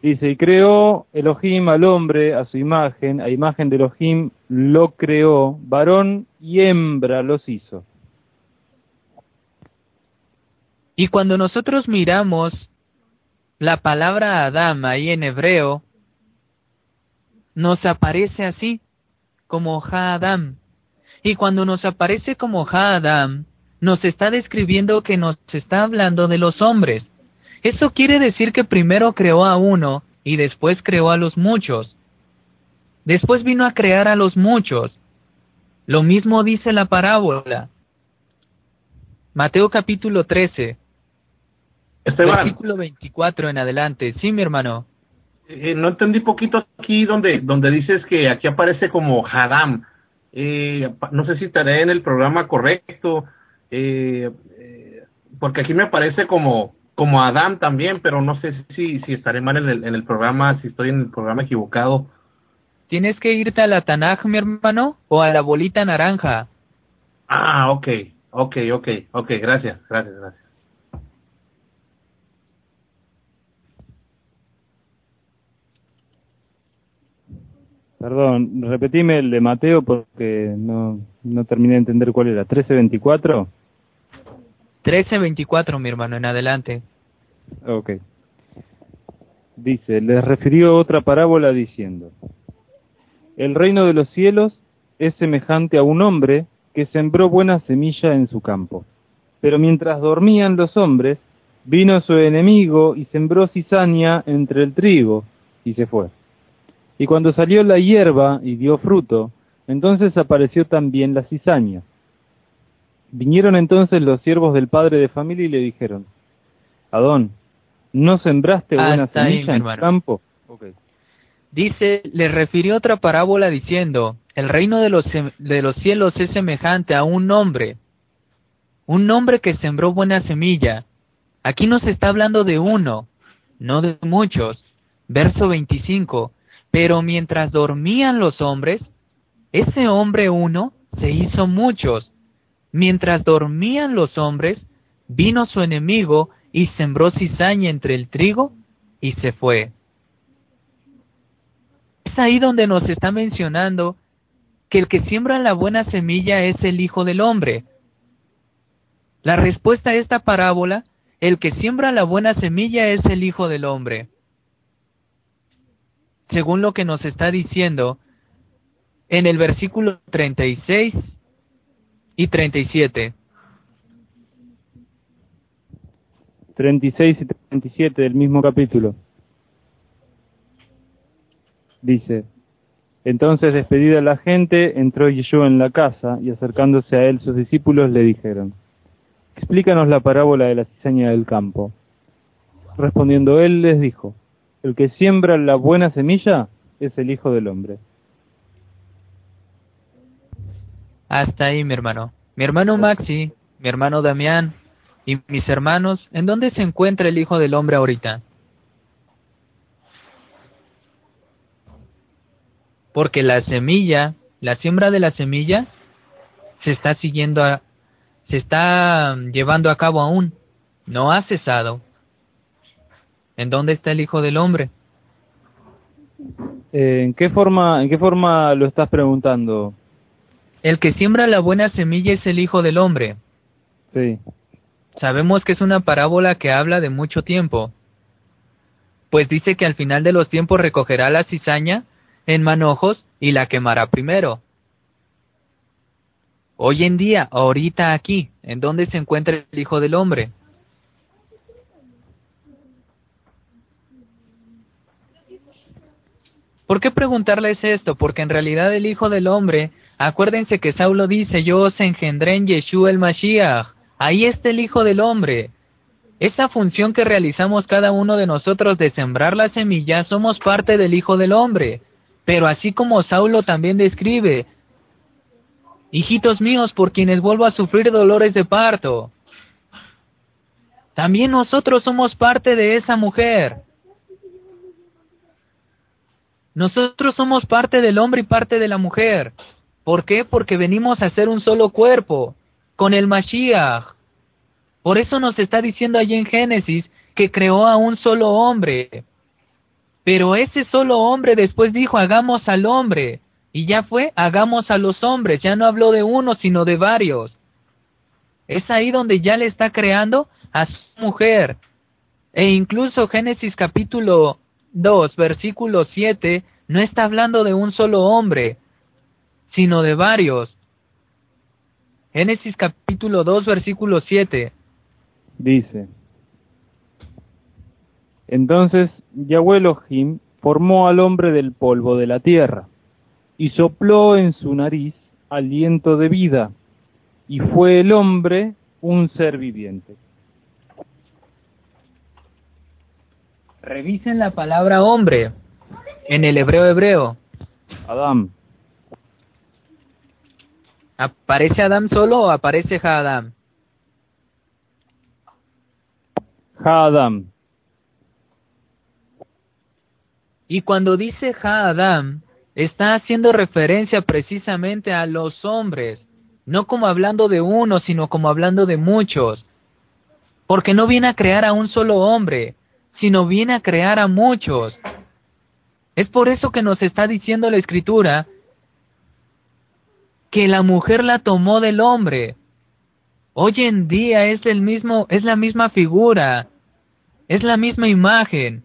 Dice, y creó Elohim al hombre a su imagen, a imagen de Elohim lo creó, varón y hembra los hizo. Y cuando nosotros miramos la palabra Adam ahí en hebreo, nos aparece así, como Ha-Adam. Y cuando nos aparece como Ha-Adam, nos está describiendo que nos está hablando de los hombres. Eso quiere decir que primero creó a uno y después creó a los muchos. Después vino a crear a los muchos. Lo mismo dice la parábola. Mateo capítulo 13, Esteban, versículo 24 en adelante. Sí, mi hermano. eh, no entendí poquito aquí donde donde dices que aquí aparece como Hadam. Eh, no sé si estaré en el programa correcto, eh, eh, porque aquí me aparece como como Adam también, pero no sé si si estaré mal en el, en el programa, si estoy en el programa equivocado. ¿Tienes que irte a la Tanaj, mi hermano? ¿O a la bolita naranja? Ah, ok, ok, ok, ok, gracias, gracias, gracias. Perdón, repetime el de Mateo porque no, no terminé de entender cuál era. ¿1324? 13.24, mi hermano, en adelante. Ok. Dice, les refirió otra parábola diciendo, el reino de los cielos es semejante a un hombre que sembró buena semilla en su campo. Pero mientras dormían los hombres, vino su enemigo y sembró cizaña entre el trigo y se fue. Y cuando salió la hierba y dio fruto, entonces apareció también la cizaña. Vinieron entonces los siervos del padre de familia y le dijeron, Adón, ¿no sembraste buena Hasta ahí, semilla mi en hermano. campo? Dice, le refirió otra parábola diciendo, el reino de los, de los cielos es semejante a un hombre, un hombre que sembró buena semilla. Aquí nos está hablando de uno, no de muchos. Verso 25, pero mientras dormían los hombres, ese hombre uno se hizo muchos. Mientras dormían los hombres, vino su enemigo y sembró cizaña entre el trigo y se fue. Es ahí donde nos está mencionando que el que siembra la buena semilla es el Hijo del Hombre. La respuesta a esta parábola, el que siembra la buena semilla es el Hijo del Hombre. Según lo que nos está diciendo en el versículo 36 y 37. 36 y 37 del mismo capítulo. Dice, entonces despedida la gente, entró Yeshua en la casa y acercándose a él sus discípulos le dijeron, explícanos la parábola de la cizaña del campo. Respondiendo él les dijo, el que siembra la buena semilla es el Hijo del Hombre. Hasta ahí, mi hermano. Mi hermano Maxi mi hermano Damián y mis hermanos, ¿en dónde se encuentra el Hijo del Hombre ahorita? Porque la semilla, la siembra de la semilla, se está siguiendo, a, se está llevando a cabo aún, no ha cesado. ¿En dónde está el Hijo del Hombre? Eh, ¿En qué forma, en qué forma lo estás preguntando? El que siembra la buena semilla es el Hijo del Hombre. Sí. Sabemos que es una parábola que habla de mucho tiempo, pues dice que al final de los tiempos recogerá la cizaña en manojos y la quemará primero. Hoy en día, ahorita aquí, ¿en dónde se encuentra el Hijo del Hombre? ¿Por qué preguntarles esto? Porque en realidad el Hijo del Hombre, acuérdense que Saulo dice, yo os engendré en Yeshua el Mashiach. Ahí está el Hijo del Hombre. Esa función que realizamos cada uno de nosotros de sembrar la semilla, somos parte del Hijo del Hombre. Pero así como Saulo también describe, hijitos míos por quienes vuelvo a sufrir dolores de parto. También nosotros somos parte de esa mujer. Nosotros somos parte del hombre y parte de la mujer. ¿Por qué? Porque venimos a ser un solo cuerpo, con el Mashiach. Por eso nos está diciendo allí en Génesis que creó a un solo hombre. Pero ese solo hombre después dijo, hagamos al hombre. Y ya fue, hagamos a los hombres. Ya no habló de uno, sino de varios. Es ahí donde ya le está creando a su mujer. E incluso Génesis capítulo 2, versículo 7, no está hablando de un solo hombre, sino de varios. Génesis capítulo 2, versículo 7. Dice, entonces Yahweh Elohim formó al hombre del polvo de la tierra y sopló en su nariz aliento de vida, y fue el hombre un ser viviente. Revisen la palabra hombre en el hebreo hebreo. Adam. ¿Aparece Adam solo o aparece Ha-Adam? Ha-Adam. Y cuando dice Ha-Adam, está haciendo referencia precisamente a los hombres, no como hablando de uno, sino como hablando de muchos. Porque no viene a crear a un solo hombre, sino viene a crear a muchos. Es por eso que nos está diciendo la escritura que la mujer la tomó del hombre. Hoy en día es el mismo, es la misma figura, es la misma imagen.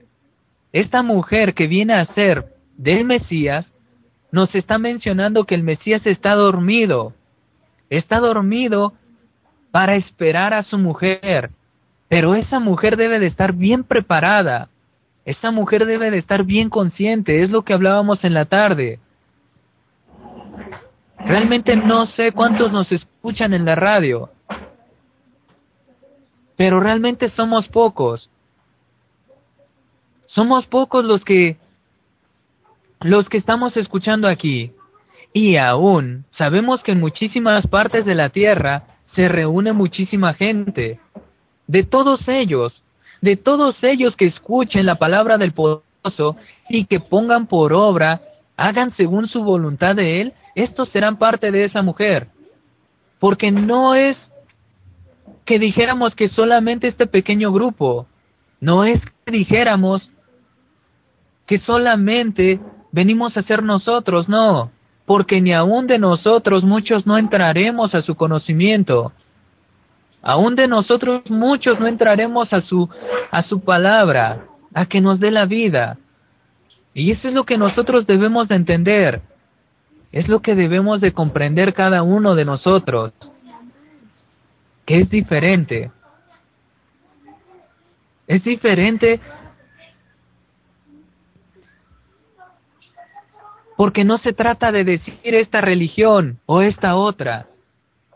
Esta mujer que viene a ser del Mesías nos está mencionando que el Mesías está dormido. Está dormido para esperar a su mujer. Pero esa mujer debe de estar bien preparada. Esa mujer debe de estar bien consciente. Es lo que hablábamos en la tarde. Realmente no sé cuántos nos escuchan en la radio. Pero realmente somos pocos. Somos pocos los que los que estamos escuchando aquí. Y aún sabemos que en muchísimas partes de la tierra se reúne muchísima gente de todos ellos, de todos ellos que escuchen la palabra del poderoso y que pongan por obra, hagan según su voluntad de él, estos serán parte de esa mujer. Porque no es que dijéramos que solamente este pequeño grupo, no es que dijéramos que solamente venimos a ser nosotros, no, porque ni aun de nosotros muchos no entraremos a su conocimiento. Aún de nosotros muchos no entraremos a su, a su palabra, a que nos dé la vida. Y eso es lo que nosotros debemos de entender. Es lo que debemos de comprender cada uno de nosotros. Que es diferente. Es diferente porque no se trata de decir esta religión o esta otra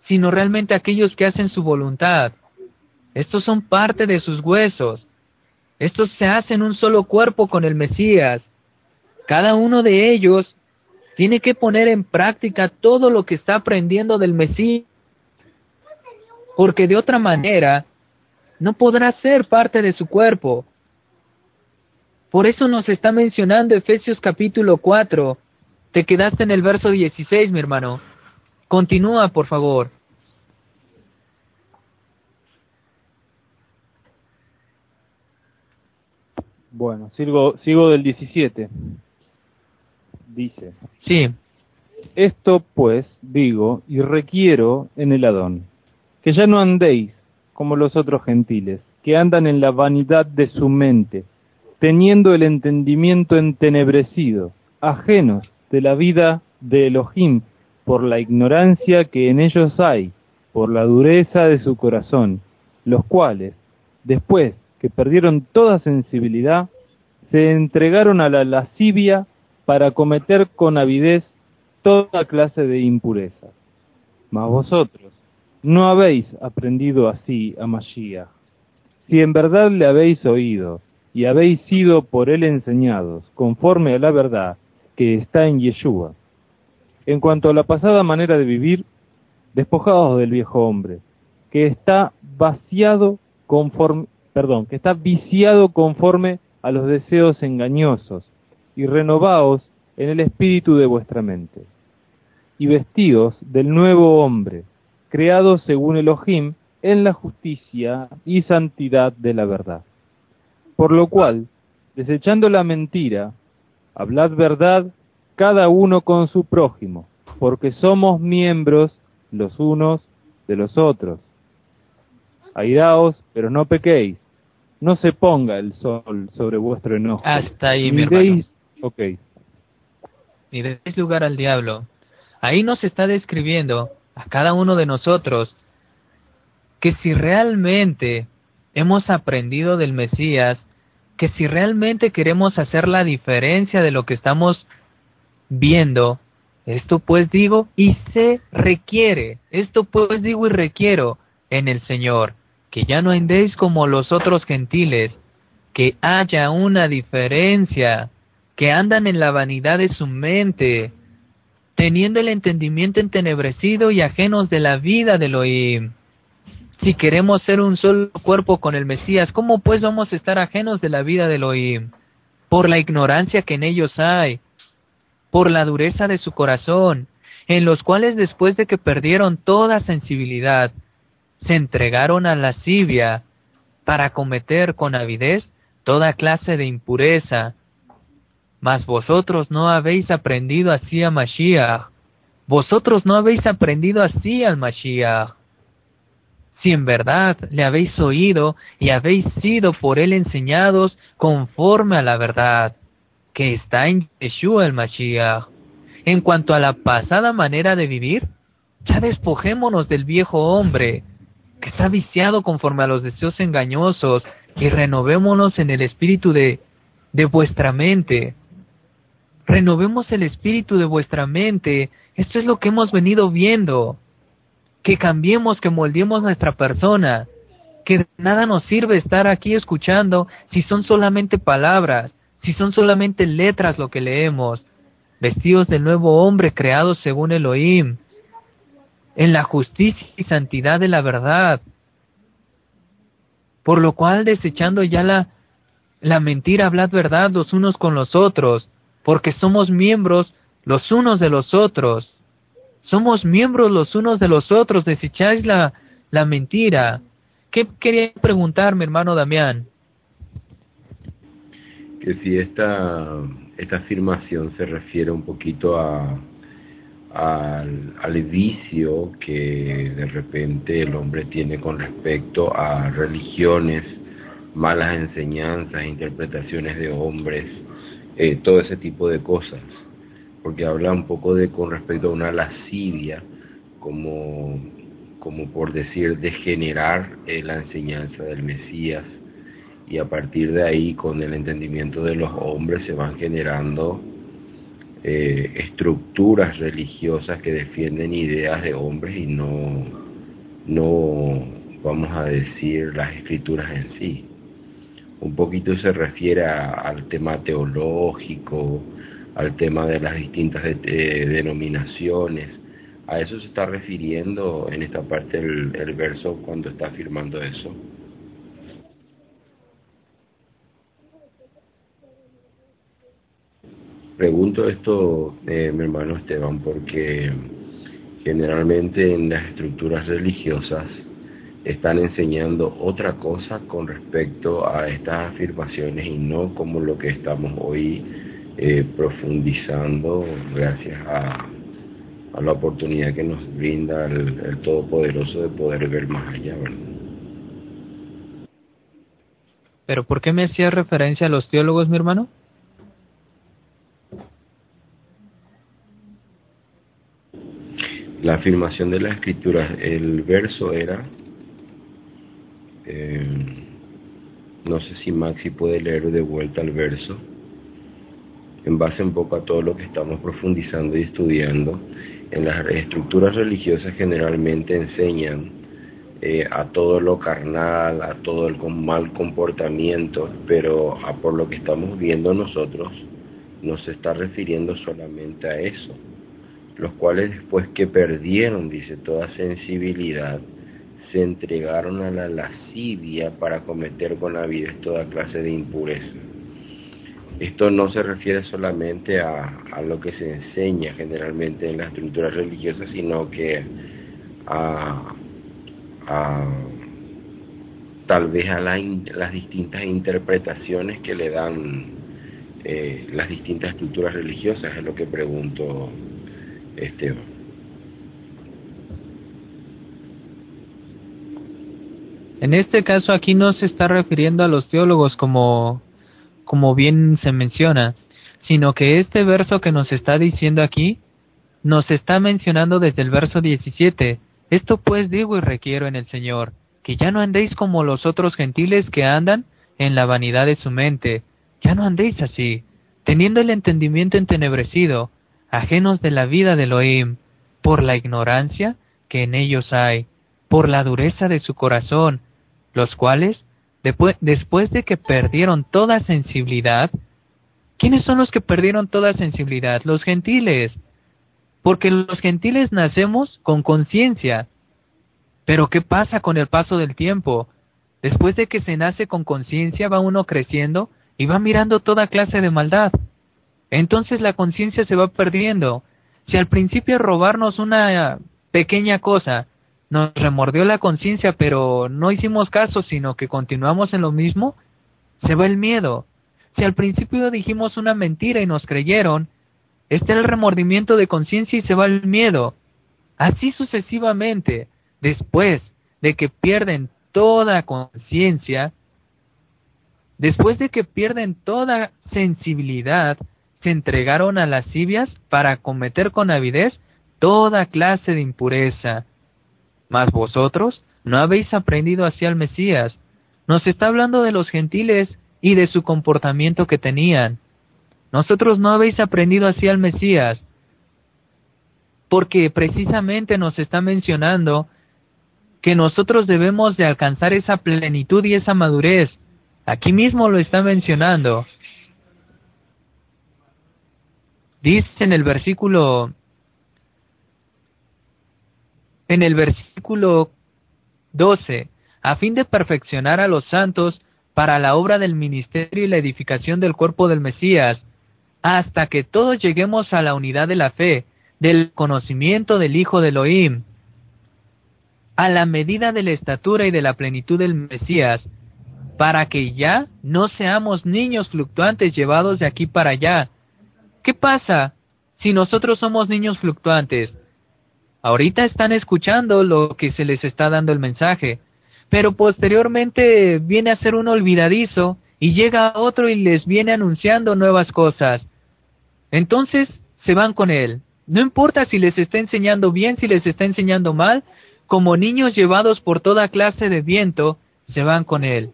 sino realmente aquellos que hacen su voluntad. Estos son parte de sus huesos. Estos se hacen un solo cuerpo con el Mesías. Cada uno de ellos tiene que poner en práctica todo lo que está aprendiendo del Mesías. porque de otra manera no podrá ser parte de su cuerpo. Por eso nos está mencionando Efesios capítulo 4. Te quedaste en el verso 16, mi hermano. Continúa, por favor. Bueno, sigo, sigo del 17. Dice. Sí. Esto pues digo y requiero en el Adón, que ya no andéis como los otros gentiles, que andan en la vanidad de su mente, teniendo el entendimiento entenebrecido, ajenos de la vida de Elohim, por la ignorancia que en ellos hay, por la dureza de su corazón, los cuales, después que perdieron toda sensibilidad, se entregaron a la lascivia para cometer con avidez toda clase de impureza. Mas vosotros no habéis aprendido así a Mashiach. Si en verdad le habéis oído y habéis sido por él enseñados, conforme a la verdad que está en Yeshua. En cuanto a la pasada manera de vivir, despojados del viejo hombre, que está vaciado conforme, perdón, que está viciado conforme a los deseos engañosos, y renovaos en el espíritu de vuestra mente, y vestidos del nuevo hombre, creado según Elohim en la justicia y santidad de la verdad. Por lo cual, desechando la mentira, hablad verdad cada uno con su prójimo, porque somos miembros los unos de los otros. Airaos, pero no pequéis, no se ponga el sol sobre vuestro enojo. Hasta ahí, mi hermano. Ok. Ni deis lugar al diablo. Ahí nos está describiendo a cada uno de nosotros que si realmente hemos aprendido del Mesías, que si realmente queremos hacer la diferencia de lo que estamos viendo, esto pues digo y se requiere, esto pues digo y requiero en el Señor que ya no andéis como los otros gentiles, que haya una diferencia, que andan en la vanidad de su mente, teniendo el entendimiento entenebrecido y ajenos de la vida del Elohim. Si queremos ser un solo cuerpo con el Mesías, ¿cómo pues vamos a estar ajenos de la vida del Elohim? Por la ignorancia que en ellos hay, por la dureza de su corazón, en los cuales después de que perdieron toda sensibilidad, se entregaron a la lascivia para cometer con avidez toda clase de impureza. Mas vosotros no habéis aprendido así a Mashiach. Vosotros no habéis aprendido así al Mashiach. Si en verdad le habéis oído y habéis sido por él enseñados conforme a la verdad, que está en Yeshua el Mashiach. En cuanto a la pasada manera de vivir, ya despojémonos del viejo hombre, que está viciado conforme a los deseos engañosos, y renovémonos en el espíritu de, de vuestra mente. Renovemos el espíritu de vuestra mente. Esto es lo que hemos venido viendo. Que cambiemos, que moldeemos nuestra persona. Que nada nos sirve estar aquí escuchando si son solamente palabras, si son solamente letras lo que leemos. Vestidos del nuevo hombre creado según Elohim en la justicia y santidad de la verdad. Por lo cual, desechando ya la, la mentira, hablad verdad los unos con los otros, porque somos miembros los unos de los otros. Somos miembros los unos de los otros, desecháis la, la mentira. ¿Qué quería preguntar, mi hermano Damián? Que si esta, esta afirmación se refiere un poquito a, al, al vicio que de repente el hombre tiene con respecto a religiones, malas enseñanzas, interpretaciones de hombres, eh, todo ese tipo de cosas, porque habla un poco de con respecto a una lascivia, como, como por decir, degenerar eh, la enseñanza del Mesías, y a partir de ahí, con el entendimiento de los hombres, se van generando eh, estructuras religiosas que defienden ideas de hombres y no, no, vamos a decir, las escrituras en sí. Un poquito se refiere al tema teológico, al tema de las distintas denominaciones, ¿A eso se está refiriendo en esta parte el, el verso cuando está afirmando eso? Pregunto esto, eh, mi hermano Esteban, porque generalmente en las estructuras religiosas están enseñando otra cosa con respecto a estas afirmaciones y no como lo que estamos hoy eh, profundizando gracias a, a, la oportunidad que nos brinda el, Todopoderoso de poder ver más allá. ¿Pero por qué me hacía referencia a los teólogos, mi hermano? La afirmación de la escritura, el verso era, eh, no sé si Maxi puede leer de vuelta el verso, en base un poco a todo lo que estamos profundizando y estudiando, en las estructuras religiosas generalmente enseñan eh, a todo lo carnal, a todo el mal comportamiento, pero a por lo que estamos viendo nosotros, no se está refiriendo solamente a eso los cuales después que perdieron, dice, toda sensibilidad, se entregaron a la lascivia para cometer con avidez toda clase de impureza. Esto no se refiere solamente a, lo que se enseña generalmente en las estructuras religiosas, sino que a, tal vez a las distintas interpretaciones que le dan eh, las distintas estructuras religiosas, es lo que pregunto Esteban. En este caso aquí no se está refiriendo a los teólogos como, como bien se menciona, sino que este verso que nos está diciendo aquí nos está mencionando desde el verso 17. Esto pues digo y requiero en el Señor, que ya no andéis como los otros gentiles que andan en la vanidad de su mente, ya no andéis así, teniendo el entendimiento entenebrecido, ajenos de la vida de Elohim, por la ignorancia que en ellos hay, por la dureza de su corazón, los cuales, después, de que perdieron toda sensibilidad, ¿quiénes son los que perdieron toda sensibilidad? Los gentiles, porque los gentiles nacemos con conciencia. Pero ¿qué pasa con el paso del tiempo? Después de que se nace con conciencia va uno creciendo y va mirando toda clase de maldad. Entonces la conciencia se va perdiendo. Si al principio robarnos una pequeña cosa nos remordió la conciencia, pero no hicimos caso, sino que continuamos en lo mismo, se va el miedo. Si al principio dijimos una mentira y nos creyeron, está el remordimiento de conciencia y se va el miedo. Así sucesivamente, después de que pierden toda conciencia, después de que pierden toda sensibilidad, se entregaron a lascivias para cometer con avidez toda clase de impureza. Mas vosotros no habéis aprendido así al Mesías. Nos está hablando de los gentiles y de su comportamiento que tenían. Nosotros no habéis aprendido así al Mesías, porque precisamente nos está mencionando que nosotros debemos de alcanzar esa plenitud y esa madurez. Aquí mismo lo está mencionando. Dice en el versículo en el versículo 12, a fin de perfeccionar a los santos para la obra del ministerio y la edificación del cuerpo del Mesías, hasta que todos lleguemos a la unidad de la fe, del conocimiento del Hijo de Elohim, a la medida de la estatura y de la plenitud del Mesías, para que ya no seamos niños fluctuantes llevados de aquí para allá, ¿Qué pasa si nosotros somos niños fluctuantes? Ahorita están escuchando lo que se les está dando el mensaje, pero posteriormente viene a ser un olvidadizo y llega otro y les viene anunciando nuevas cosas. Entonces se van con él. No importa si les está enseñando bien, si les está enseñando mal, como niños llevados por toda clase de viento, se van con él.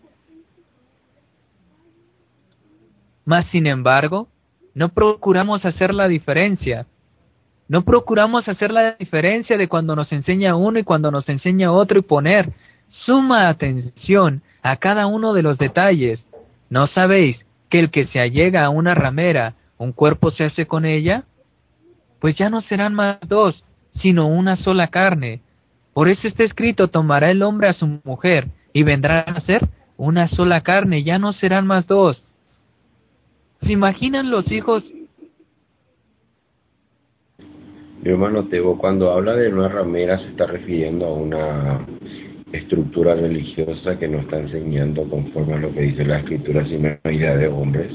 Mas sin embargo, no procuramos hacer la diferencia. No procuramos hacer la diferencia de cuando nos enseña uno y cuando nos enseña otro y poner suma atención a cada uno de los detalles. ¿No sabéis que el que se allega a una ramera, un cuerpo se hace con ella? Pues ya no serán más dos, sino una sola carne. Por eso está escrito, tomará el hombre a su mujer, y vendrán a ser una sola carne, ya no serán más dos. ¿Se imaginan los hijos? Mi hermano Tebo, cuando habla de una ramera se está refiriendo a una estructura religiosa que nos está enseñando conforme a lo que dice la escritura sin idea de hombres.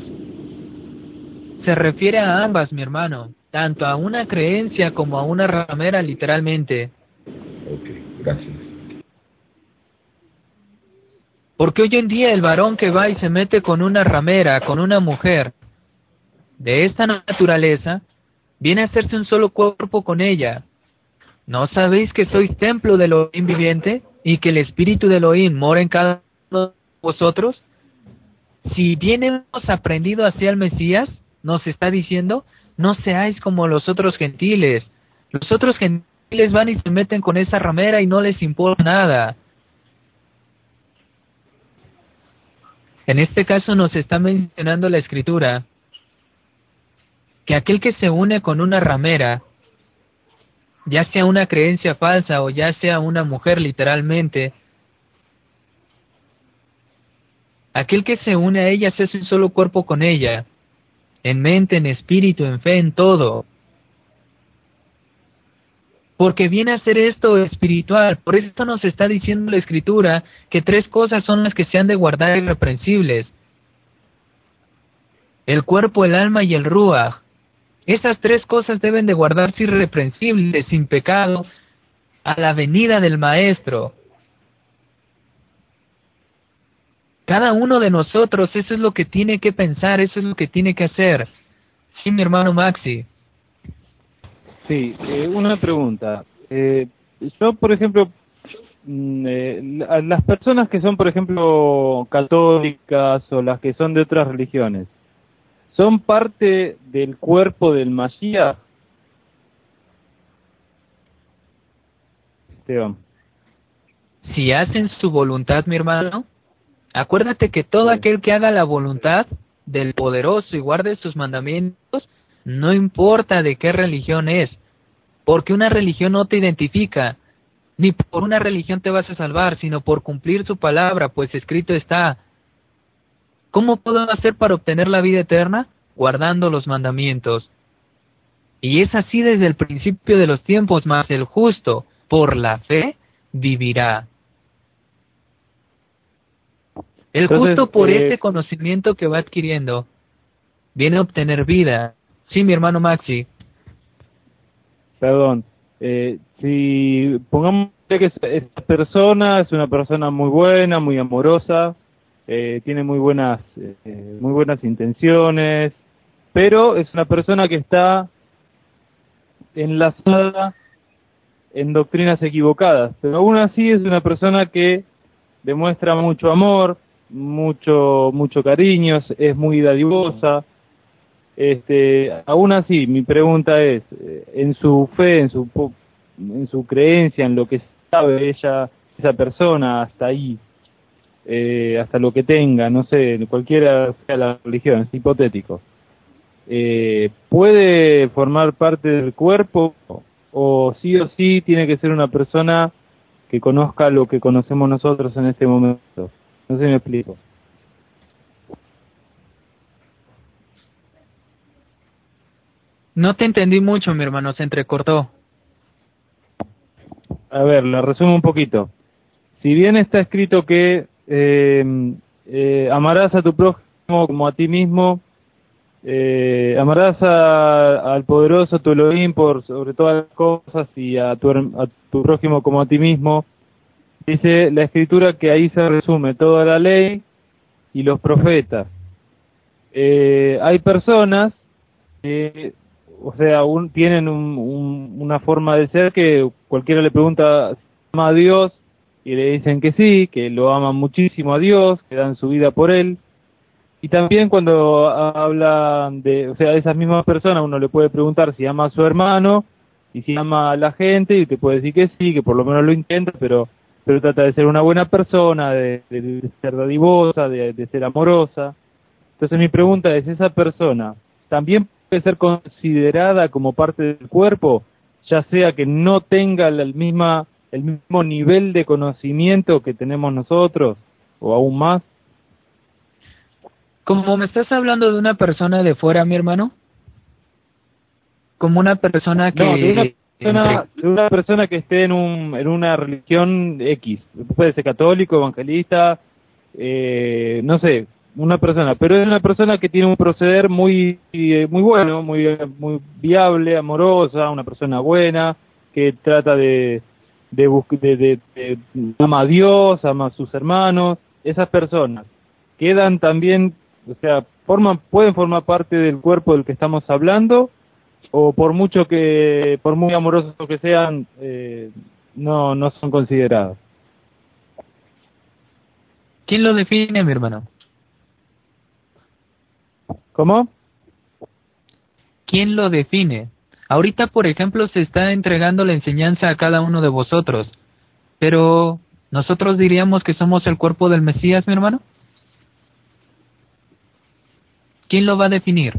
Se refiere a ambas, mi hermano, tanto a una creencia como a una ramera literalmente. Ok, gracias. Porque hoy en día el varón que va y se mete con una ramera, con una mujer de esta naturaleza, viene a hacerse un solo cuerpo con ella. ¿No sabéis que sois templo del Elohim viviente y que el espíritu del Elohim mora en cada uno de vosotros? Si bien hemos aprendido hacia el Mesías, nos está diciendo, no seáis como los otros gentiles. Los otros gentiles van y se meten con esa ramera y no les importa nada. En este caso nos está mencionando la escritura que aquel que se une con una ramera, ya sea una creencia falsa o ya sea una mujer literalmente, aquel que se une a ella se hace un solo cuerpo con ella, en mente, en espíritu, en fe, en todo. Porque viene a ser esto espiritual. Por eso nos está diciendo la escritura que tres cosas son las que se han de guardar irreprensibles. El cuerpo, el alma y el ruach. Esas tres cosas deben de guardarse irreprensibles, sin pecado, a la venida del Maestro. Cada uno de nosotros, eso es lo que tiene que pensar, eso es lo que tiene que hacer. Sí, mi hermano Maxi. Sí, eh, una pregunta. Eh, yo, por ejemplo, mm, eh, las personas que son, por ejemplo, católicas o las que son de otras religiones, ¿Son parte del cuerpo del Mashiach? Esteban. Si hacen su voluntad, mi hermano, acuérdate que todo aquel que haga la voluntad del poderoso y guarde sus mandamientos, no importa de qué religión es, porque una religión no te identifica, ni por una religión te vas a salvar, sino por cumplir su palabra, pues escrito está, ¿Cómo puedo hacer para obtener la vida eterna? Guardando los mandamientos. Y es así desde el principio de los tiempos, mas el justo, por la fe, vivirá. El justo por eh, ese conocimiento que va adquiriendo, viene a obtener vida. Sí, mi hermano Maxi. Perdón. Eh, si pongamos que esta persona es una persona muy buena, muy amorosa, eh, tiene muy buenas, eh, muy buenas intenciones, pero es una persona que está enlazada en doctrinas equivocadas, pero aún así es una persona que demuestra mucho amor, mucho mucho cariño, es muy dadivosa. Este, aún así, mi pregunta es, eh, en su fe, en su en su creencia, en lo que sabe ella, esa persona hasta ahí, eh, hasta lo que tenga, no sé, cualquiera sea la religión, es hipotético, eh, ¿puede formar parte del cuerpo o sí o sí tiene que ser una persona que conozca lo que conocemos nosotros en este momento? No sé si me explico. No te entendí mucho, mi hermano, se entrecortó. A ver, la resumo un poquito. Si bien está escrito que eh, eh, amarás a tu prójimo como a ti mismo, eh, amarás al poderoso tu Elohim por sobre todas las cosas y a tu, a tu prójimo como a ti mismo. Dice la escritura que ahí se resume toda la ley y los profetas. Eh, hay personas que, o sea, un, tienen un, una forma de ser que cualquiera le pregunta, ama a Dios? Y le dicen que sí, que lo aman muchísimo a Dios, que dan su vida por Él. Y también cuando hablan de, o sea, de esas mismas personas, uno le puede preguntar si ama a su hermano y si ama a la gente y te puede decir que sí, que por lo menos lo intenta, pero pero trata de ser una buena persona, de, ser dadivosa, de, de ser amorosa. Entonces mi pregunta es, ¿esa persona también puede ser considerada como parte del cuerpo, ya sea que no tenga el, misma, el mismo nivel de conocimiento que tenemos nosotros, o aún más? Como me estás hablando de una persona de fuera, mi hermano, como una persona que... No, de una persona, de una persona que esté en, un, en una religión X, puede ser católico, evangelista, eh, no sé, una persona, pero es una persona que tiene un proceder muy eh, muy bueno, muy muy viable, amorosa, una persona buena que trata de de, de, de, de ama a Dios, ama a sus hermanos, esas personas quedan también, o sea, forman pueden formar parte del cuerpo del que estamos hablando o por mucho que por muy amorosos que sean eh, no no son considerados. ¿Quién lo define, mi hermano? ¿Cómo? ¿Quién lo define? Ahorita, por ejemplo, se está entregando la enseñanza a cada uno de vosotros, pero ¿nosotros diríamos que somos el cuerpo del Mesías, mi hermano? ¿Quién lo va a definir?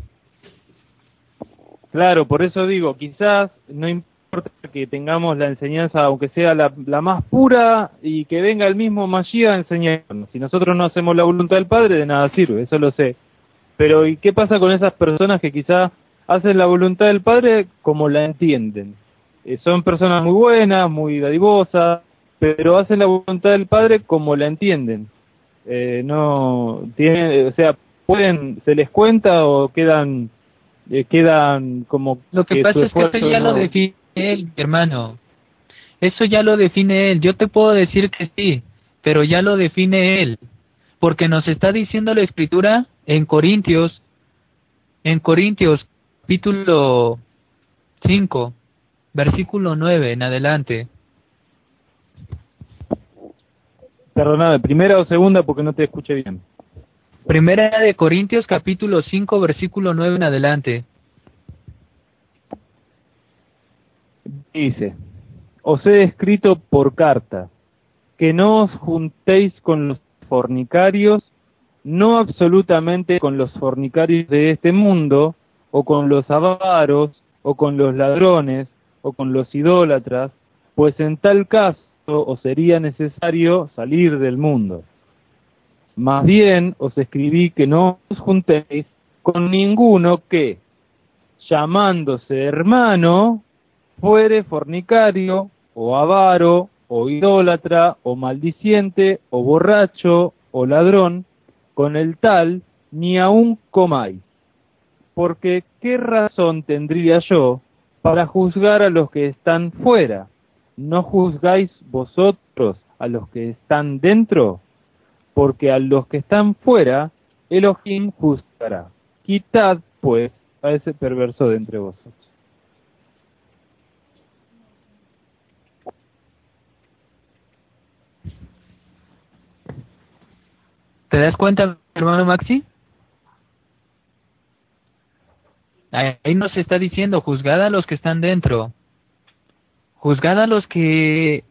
Claro, por eso digo, quizás no importa que tengamos la enseñanza, aunque sea la, la más pura, y que venga el mismo Mashiach a enseñarnos. Si nosotros no hacemos la voluntad del Padre, de nada sirve, eso lo sé. Pero ¿y qué pasa con esas personas que quizás hacen la voluntad del Padre como la entienden? Eh, son personas muy buenas, muy dadivosas, pero hacen la voluntad del Padre como la entienden. Eh, no tienen, o sea, pueden, se les cuenta o quedan, eh, quedan como lo que, pasa es que eso ya lo define él, hermano. Eso ya lo define él. Yo te puedo decir que sí, pero ya lo define él, porque nos está diciendo la Escritura en Corintios, en Corintios capítulo 5, versículo 9 en adelante. Perdóname, primera o segunda porque no te escuché bien. Primera de Corintios capítulo 5, versículo 9 en adelante. Dice, os he escrito por carta, que no os juntéis con los fornicarios no absolutamente con los fornicarios de este mundo, o con los avaros, o con los ladrones, o con los idólatras, pues en tal caso os sería necesario salir del mundo. Más bien os escribí que no os juntéis con ninguno que, llamándose hermano, fuere fornicario, o avaro, o idólatra, o maldiciente, o borracho, o ladrón, con el tal ni aun comáis. Porque ¿qué razón tendría yo para juzgar a los que están fuera? ¿No juzgáis vosotros a los que están dentro? Porque a los que están fuera, Elohim juzgará. Quitad, pues, a ese perverso de entre vosotros. ¿Te das cuenta, hermano Maxi? Ahí nos está diciendo, juzgad a los que están dentro. Juzgad a los que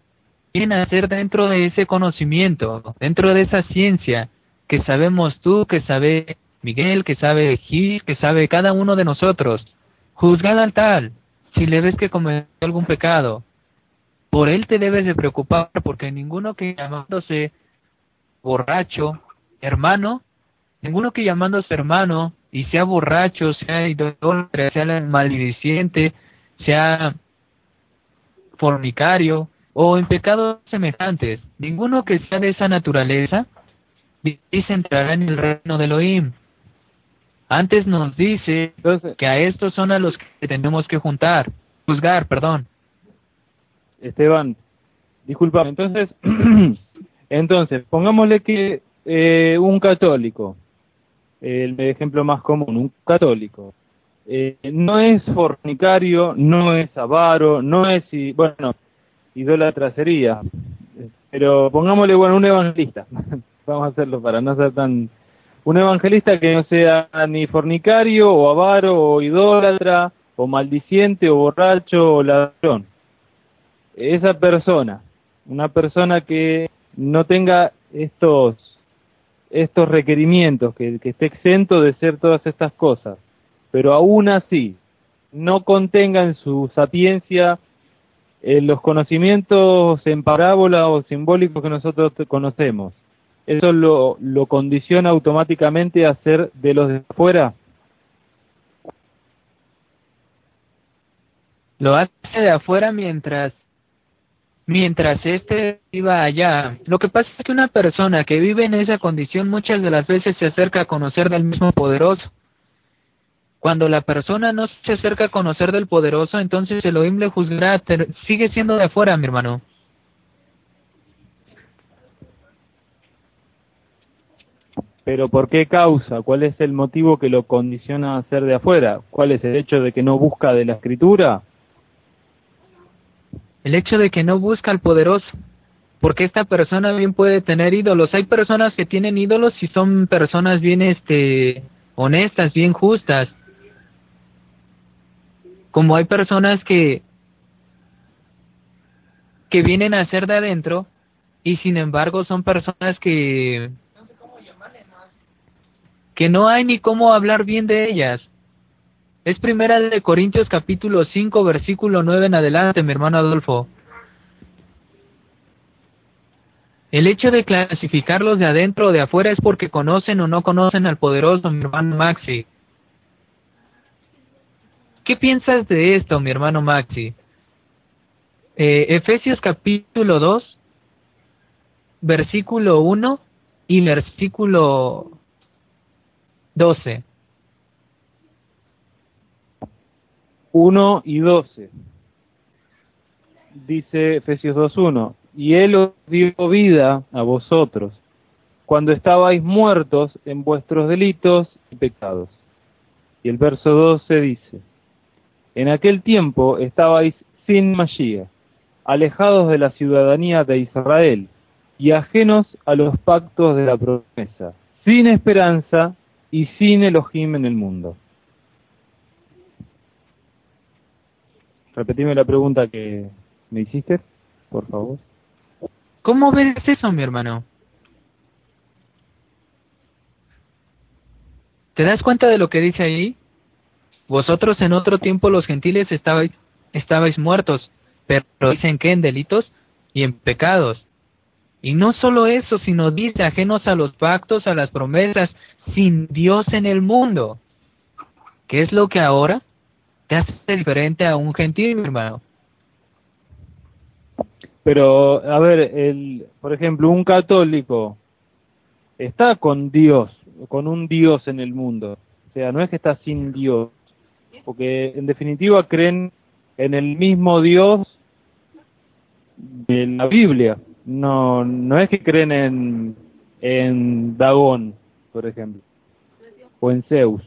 vienen a dentro de ese conocimiento, dentro de esa ciencia que sabemos tú, que sabe Miguel, que sabe Gil, que sabe cada uno de nosotros. Juzgad al tal, si le ves que cometió algún pecado. Por él te debes de preocupar, porque ninguno que llamándose borracho, hermano, ninguno que llamándose hermano y sea borracho, sea idólatra, sea maldiciente, sea fornicario o en pecados semejantes, ninguno que sea de esa naturaleza, dice entrará en el reino de Elohim. Antes nos dice que a estos son a los que tenemos que juntar, juzgar, perdón. Esteban, disculpa, entonces, entonces, pongámosle que eh, un católico, el ejemplo más común, un católico, eh, no es fornicario, no es avaro, no es, bueno, idólatra sería, pero pongámosle, bueno, un evangelista, vamos a hacerlo para no ser tan... Un evangelista que no sea ni fornicario, o avaro, o idólatra, o maldiciente, o borracho, o ladrón. Esa persona, una persona que no tenga estos estos requerimientos, que, esté exento de ser todas estas cosas, pero aún así no contenga en su sapiencia eh, los conocimientos en parábola o simbólicos que nosotros conocemos, ¿eso lo, lo condiciona automáticamente a ser de los de afuera? Lo hace de afuera mientras mientras este iba allá. Lo que pasa es que una persona que vive en esa condición muchas de las veces se acerca a conocer del mismo poderoso. Cuando la persona no se acerca a conocer del poderoso, entonces Elohim le juzgará, sigue siendo de afuera, mi hermano. Pero ¿por qué causa? ¿Cuál es el motivo que lo condiciona a ser de afuera? ¿Cuál es el hecho de que no busca de la escritura? El hecho de que no busca al poderoso, porque esta persona bien puede tener ídolos. Hay personas que tienen ídolos y son personas bien este honestas, bien justas. Como hay personas que que vienen a ser de adentro y sin embargo son personas que que no hay ni cómo hablar bien de ellas. Es primera de Corintios capítulo 5 versículo 9 en adelante, mi hermano Adolfo. El hecho de clasificarlos de adentro o de afuera es porque conocen o no conocen al poderoso, mi hermano Maxi. ¿Qué piensas de esto, mi hermano Maxi? Eh, Efesios capítulo 2, versículo 1 y versículo 12. 1 y 12. Dice Efesios 2.1, y Él os dio vida a vosotros, cuando estabais muertos en vuestros delitos y pecados. Y el verso 12 dice, en aquel tiempo estabais sin Mashiach, alejados de la ciudadanía de Israel y ajenos a los pactos de la promesa, sin esperanza y sin Elohim en el mundo. Repetime la pregunta que me hiciste, por favor. ¿Cómo ves eso, mi hermano? ¿Te das cuenta de lo que dice ahí? Vosotros en otro tiempo los gentiles estabais, estabais muertos, pero dicen que en delitos y en pecados. Y no solo eso, sino dice ajenos a los pactos, a las promesas, sin Dios en el mundo. ¿Qué es lo que ahora? Te hace diferente a un gentil, mi hermano. Pero, a ver, el, por ejemplo, un católico está con Dios, con un Dios en el mundo. O sea, no es que está sin Dios, porque en definitiva creen en el mismo Dios de la Biblia. No, no es que creen en, en Dagón, por ejemplo, o en Zeus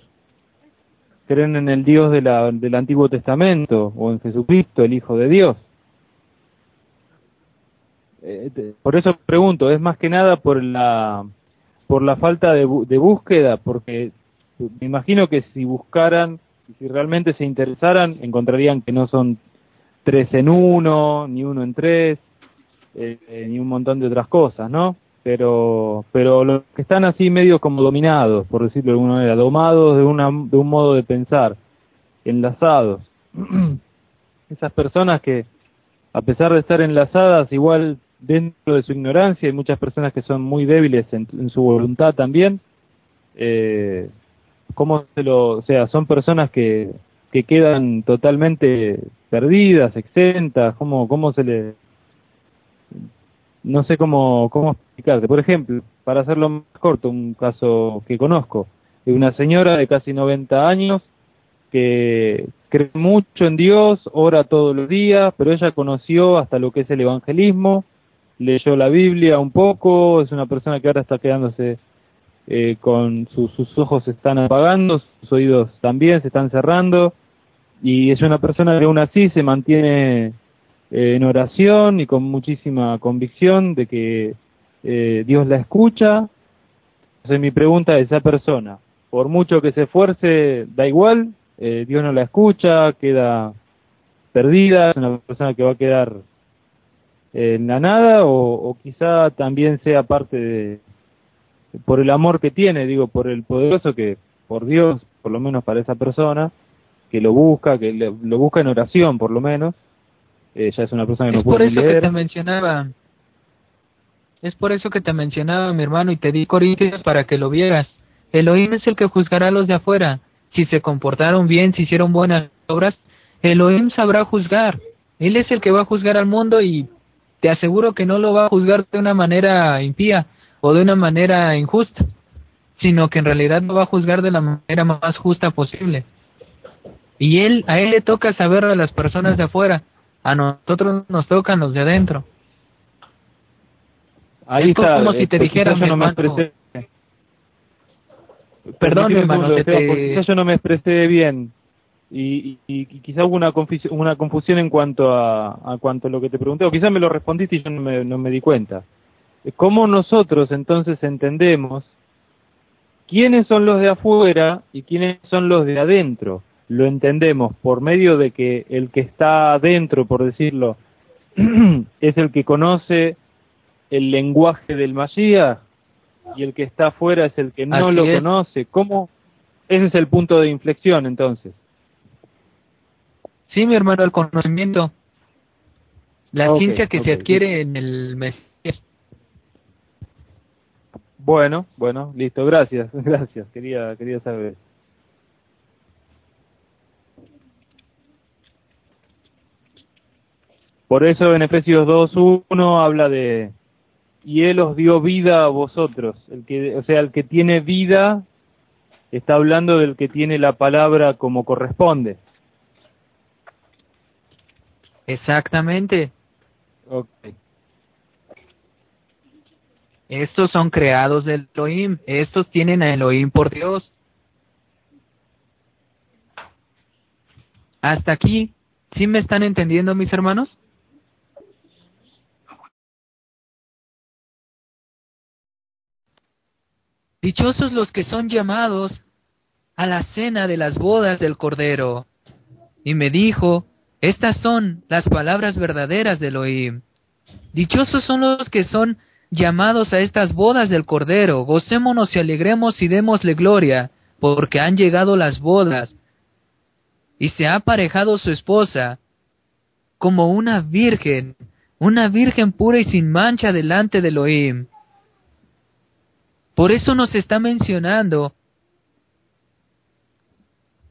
creen en el Dios de la, del Antiguo Testamento o en Jesucristo, el Hijo de Dios. Eh, por eso pregunto, es más que nada por la por la falta de, de búsqueda, porque me imagino que si buscaran, si realmente se interesaran, encontrarían que no son tres en uno, ni uno en tres, eh, eh, ni un montón de otras cosas, ¿no? Pero pero los que están así medio como dominados, por decirlo de alguna manera, domados de, una, de un modo de pensar, enlazados. Esas personas que, a pesar de estar enlazadas, igual dentro de su ignorancia, hay muchas personas que son muy débiles en, su voluntad también, eh, ¿cómo se lo, o sea, son personas que, que quedan totalmente perdidas, exentas, ¿cómo, cómo se le no sé cómo, cómo explicarte. Por ejemplo, para hacerlo más corto, un caso que conozco, de una señora de casi 90 años que cree mucho en Dios, ora todos los días, pero ella conoció hasta lo que es el evangelismo, leyó la Biblia un poco, es una persona que ahora está quedándose eh, con sus ojos se están apagando, sus oídos también se están cerrando, y es una persona que aún así se mantiene eh, en oración y con muchísima convicción de que eh, Dios la escucha. Entonces mi pregunta es esa persona, por mucho que se esfuerce, da igual, eh, Dios no la escucha, queda perdida, es una persona que va a quedar en la nada o quizá también sea parte de, por el amor que tiene, digo, por el poderoso que, por Dios, por lo menos para esa persona, que lo busca, que lo busca en oración por lo menos, eh, es una persona que es por eso leer. que te mencionaba. Es por eso que te mencionaba, mi hermano, y te di Corintios para que lo vieras. Elohim es el que juzgará a los de afuera. Si se comportaron bien, si hicieron buenas obras, Elohim sabrá juzgar. Él es el que va a juzgar al mundo y te aseguro que no lo va a juzgar de una manera impía o de una manera injusta, sino que en realidad lo va a juzgar de la manera más justa posible. Y él, a él le toca saber a las personas de afuera, a nosotros nos tocan los de adentro. Ahí Es como si te eh, quizás dijeran, yo no me expresé. Perdón, hermano, te- porque quizás yo no me expresé bien y, y, y quizá hubo una confusión, una confusión en cuanto a, a cuanto a lo que te pregunté, o quizás me lo respondiste y yo no me, no me di cuenta. ¿Cómo nosotros entonces entendemos quiénes son los de afuera y quiénes son los de adentro? Lo entendemos por medio de que el que está adentro, por decirlo, es el que conoce el lenguaje del Mashiach y el que está afuera es el que no Así lo es. conoce. ¿Cómo? Ese es el punto de inflexión entonces. Sí, mi hermano, el conocimiento. La ciencia que se adquiere en el Mesías. Bueno, bueno, listo, gracias, gracias, quería, quería saber. Por eso en Efesios 2.1 habla de, y Él os dio vida a vosotros, el que, o sea, el que tiene vida está hablando del que tiene la palabra como corresponde. Exactamente. Estos son creados del Elohim. Estos tienen a Elohim por Dios. Hasta aquí, ¿sí me están entendiendo mis hermanos? Dichosos los que son llamados a la cena de las bodas del Cordero. Y me dijo, estas son las palabras verdaderas de Elohim. Dichosos son los que son llamados a estas bodas del Cordero. Gocémonos y alegremos y démosle gloria, porque han llegado las bodas, y se ha aparejado su esposa, como una virgen, una virgen pura y sin mancha delante de Elohim. Por eso nos está mencionando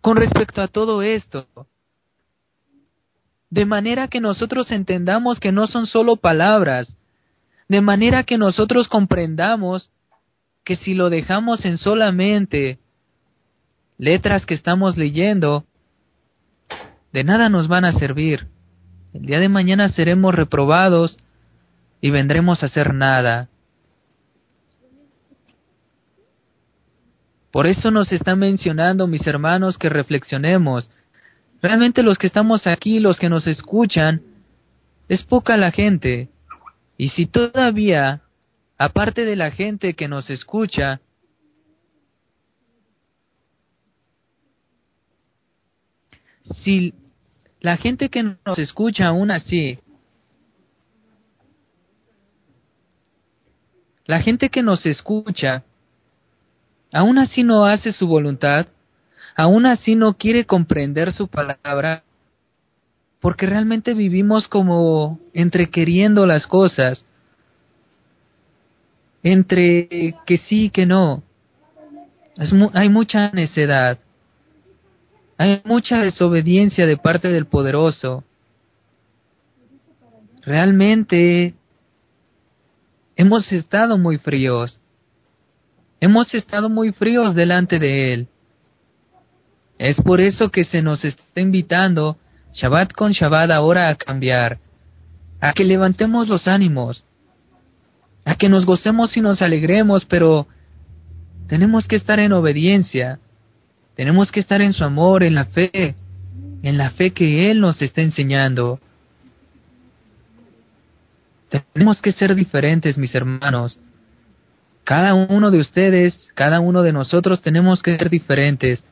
con respecto a todo esto. De manera que nosotros entendamos que no son solo palabras, de manera que nosotros comprendamos que si lo dejamos en solamente letras que estamos leyendo, de nada nos van a servir. El día de mañana seremos reprobados y vendremos a hacer nada. Por eso nos está mencionando, mis hermanos, que reflexionemos. Realmente los que estamos aquí, los que nos escuchan, es poca la gente. Y si todavía, aparte de la gente que nos escucha, si la gente que nos escucha aún así, la gente que nos escucha, aún así no hace su voluntad, aún así no quiere comprender su palabra, porque realmente vivimos como entre queriendo las cosas, entre que sí y que no. Es mu- hay mucha necedad, hay mucha desobediencia de parte del poderoso. Realmente hemos estado muy fríos. Hemos estado muy fríos delante de Él. Es por eso que se nos está invitando Shabbat con Shabbat ahora a cambiar, a que levantemos los ánimos, a que nos gocemos y nos alegremos, pero tenemos que estar en obediencia, tenemos que estar en su amor, en la fe, en la fe que Él nos está enseñando. Tenemos que ser diferentes, mis hermanos. Cada uno de ustedes, cada uno de nosotros tenemos que ser diferentes.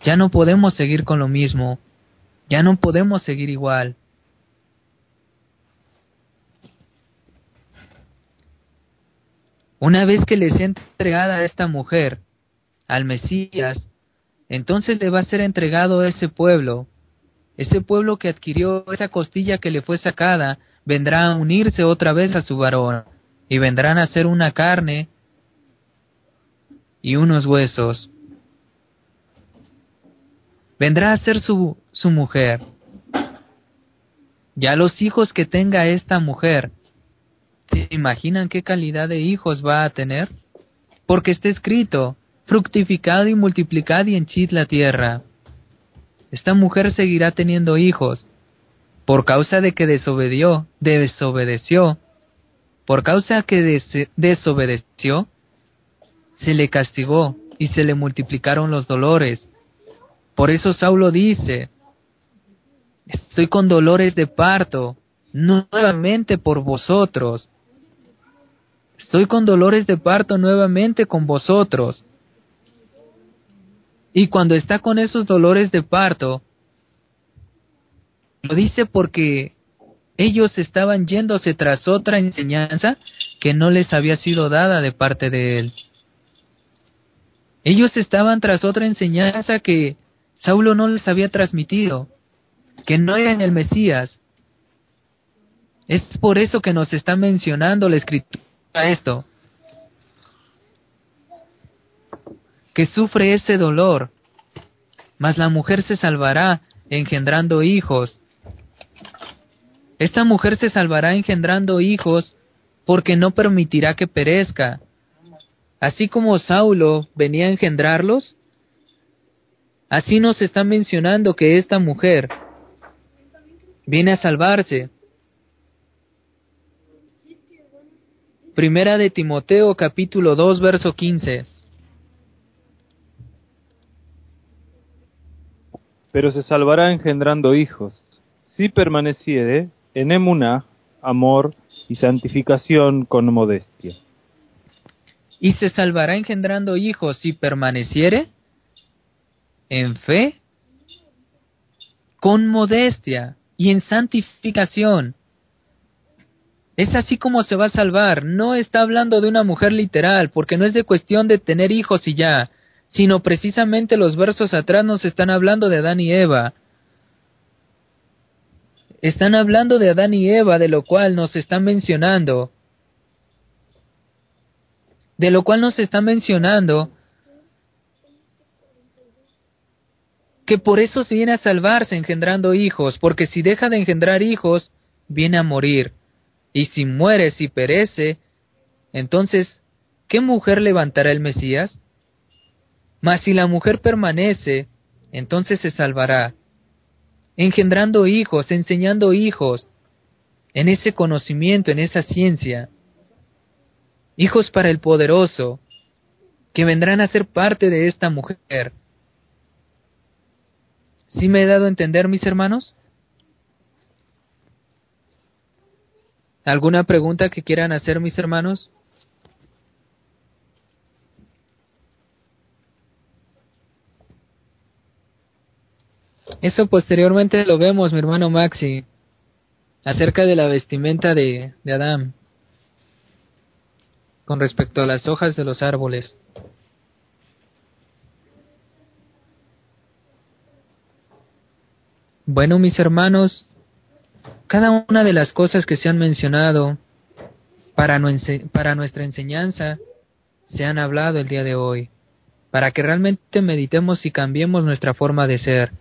Ya no podemos seguir con lo mismo. Ya no podemos seguir igual. Una vez que le sea entregada a esta mujer, al Mesías, entonces le va a ser entregado ese pueblo, ese pueblo que adquirió esa costilla que le fue sacada, vendrá a unirse otra vez a su varón, y vendrán a ser una carne y unos huesos. Vendrá a ser su, su mujer. Ya los hijos que tenga esta mujer, ¿se imaginan qué calidad de hijos va a tener? Porque está escrito, fructificad y multiplicad y henchid la tierra. Esta mujer seguirá teniendo hijos, por causa de que desobedió, desobedeció, por causa que desobedeció, se le castigó y se le multiplicaron los dolores. Por eso Saulo dice, estoy con dolores de parto, nuevamente por vosotros. Estoy con dolores de parto nuevamente con vosotros. Y cuando está con esos dolores de parto, lo dice porque ellos estaban yéndose tras otra enseñanza que no les había sido dada de parte de él. Ellos estaban tras otra enseñanza que Saulo no les había transmitido, que no eran el Mesías. Es por eso que nos está mencionando la escritura esto, que sufre ese dolor, mas la mujer se salvará engendrando hijos. Esta mujer se salvará engendrando hijos porque no permitirá que perezca. Así como Saulo venía a engendrarlos, así nos está mencionando que esta mujer viene a salvarse. Primera de Timoteo capítulo 2 verso 15. Pero se salvará engendrando hijos, si permaneciere en emuná, amor y santificación con modestia. Y se salvará engendrando hijos si permaneciere en fe, con modestia y en santificación. Es así como se va a salvar. No está hablando de una mujer literal, porque no es de cuestión de tener hijos y ya, sino precisamente los versos atrás nos están hablando de Adán y Eva. Están hablando de Adán y Eva, de lo cual nos están mencionando. De lo cual nos está mencionando que por eso se viene a salvarse engendrando hijos, porque si deja de engendrar hijos, viene a morir. Y si muere, si perece, entonces, ¿qué mujer levantará el Mesías? Mas si la mujer permanece, entonces se salvará, engendrando hijos, enseñando hijos, en ese conocimiento, en esa ciencia, hijos para el poderoso, que vendrán a ser parte de esta mujer. ¿Sí me he dado a entender, mis hermanos? ¿Alguna pregunta que quieran hacer mis hermanos? Eso posteriormente lo vemos, mi hermano Maxi, acerca de la vestimenta de, de Adán, con respecto a las hojas de los árboles. Bueno, mis hermanos, cada una de las cosas que se han mencionado para, nuestra enseñanza se han hablado el día de hoy, para que realmente meditemos y cambiemos nuestra forma de ser.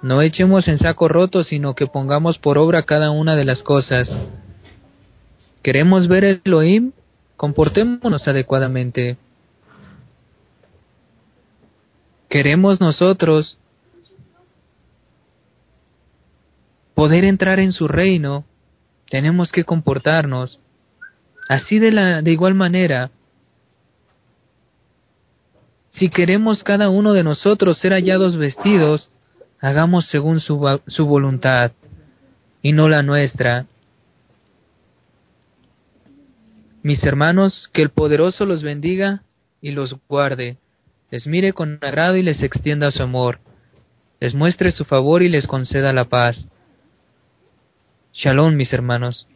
No echemos en saco roto, sino que pongamos por obra cada una de las cosas. ¿Queremos ver el Elohim? Comportémonos adecuadamente. ¿Queremos nosotros poder entrar en su reino, tenemos que comportarnos así de, la, de igual manera. Si queremos cada uno de nosotros ser hallados vestidos, hagamos según su, su voluntad y no la nuestra. Mis hermanos, que el poderoso los bendiga y los guarde, les mire con agrado y les extienda su amor, les muestre su favor y les conceda la paz. Shalom, mis hermanos.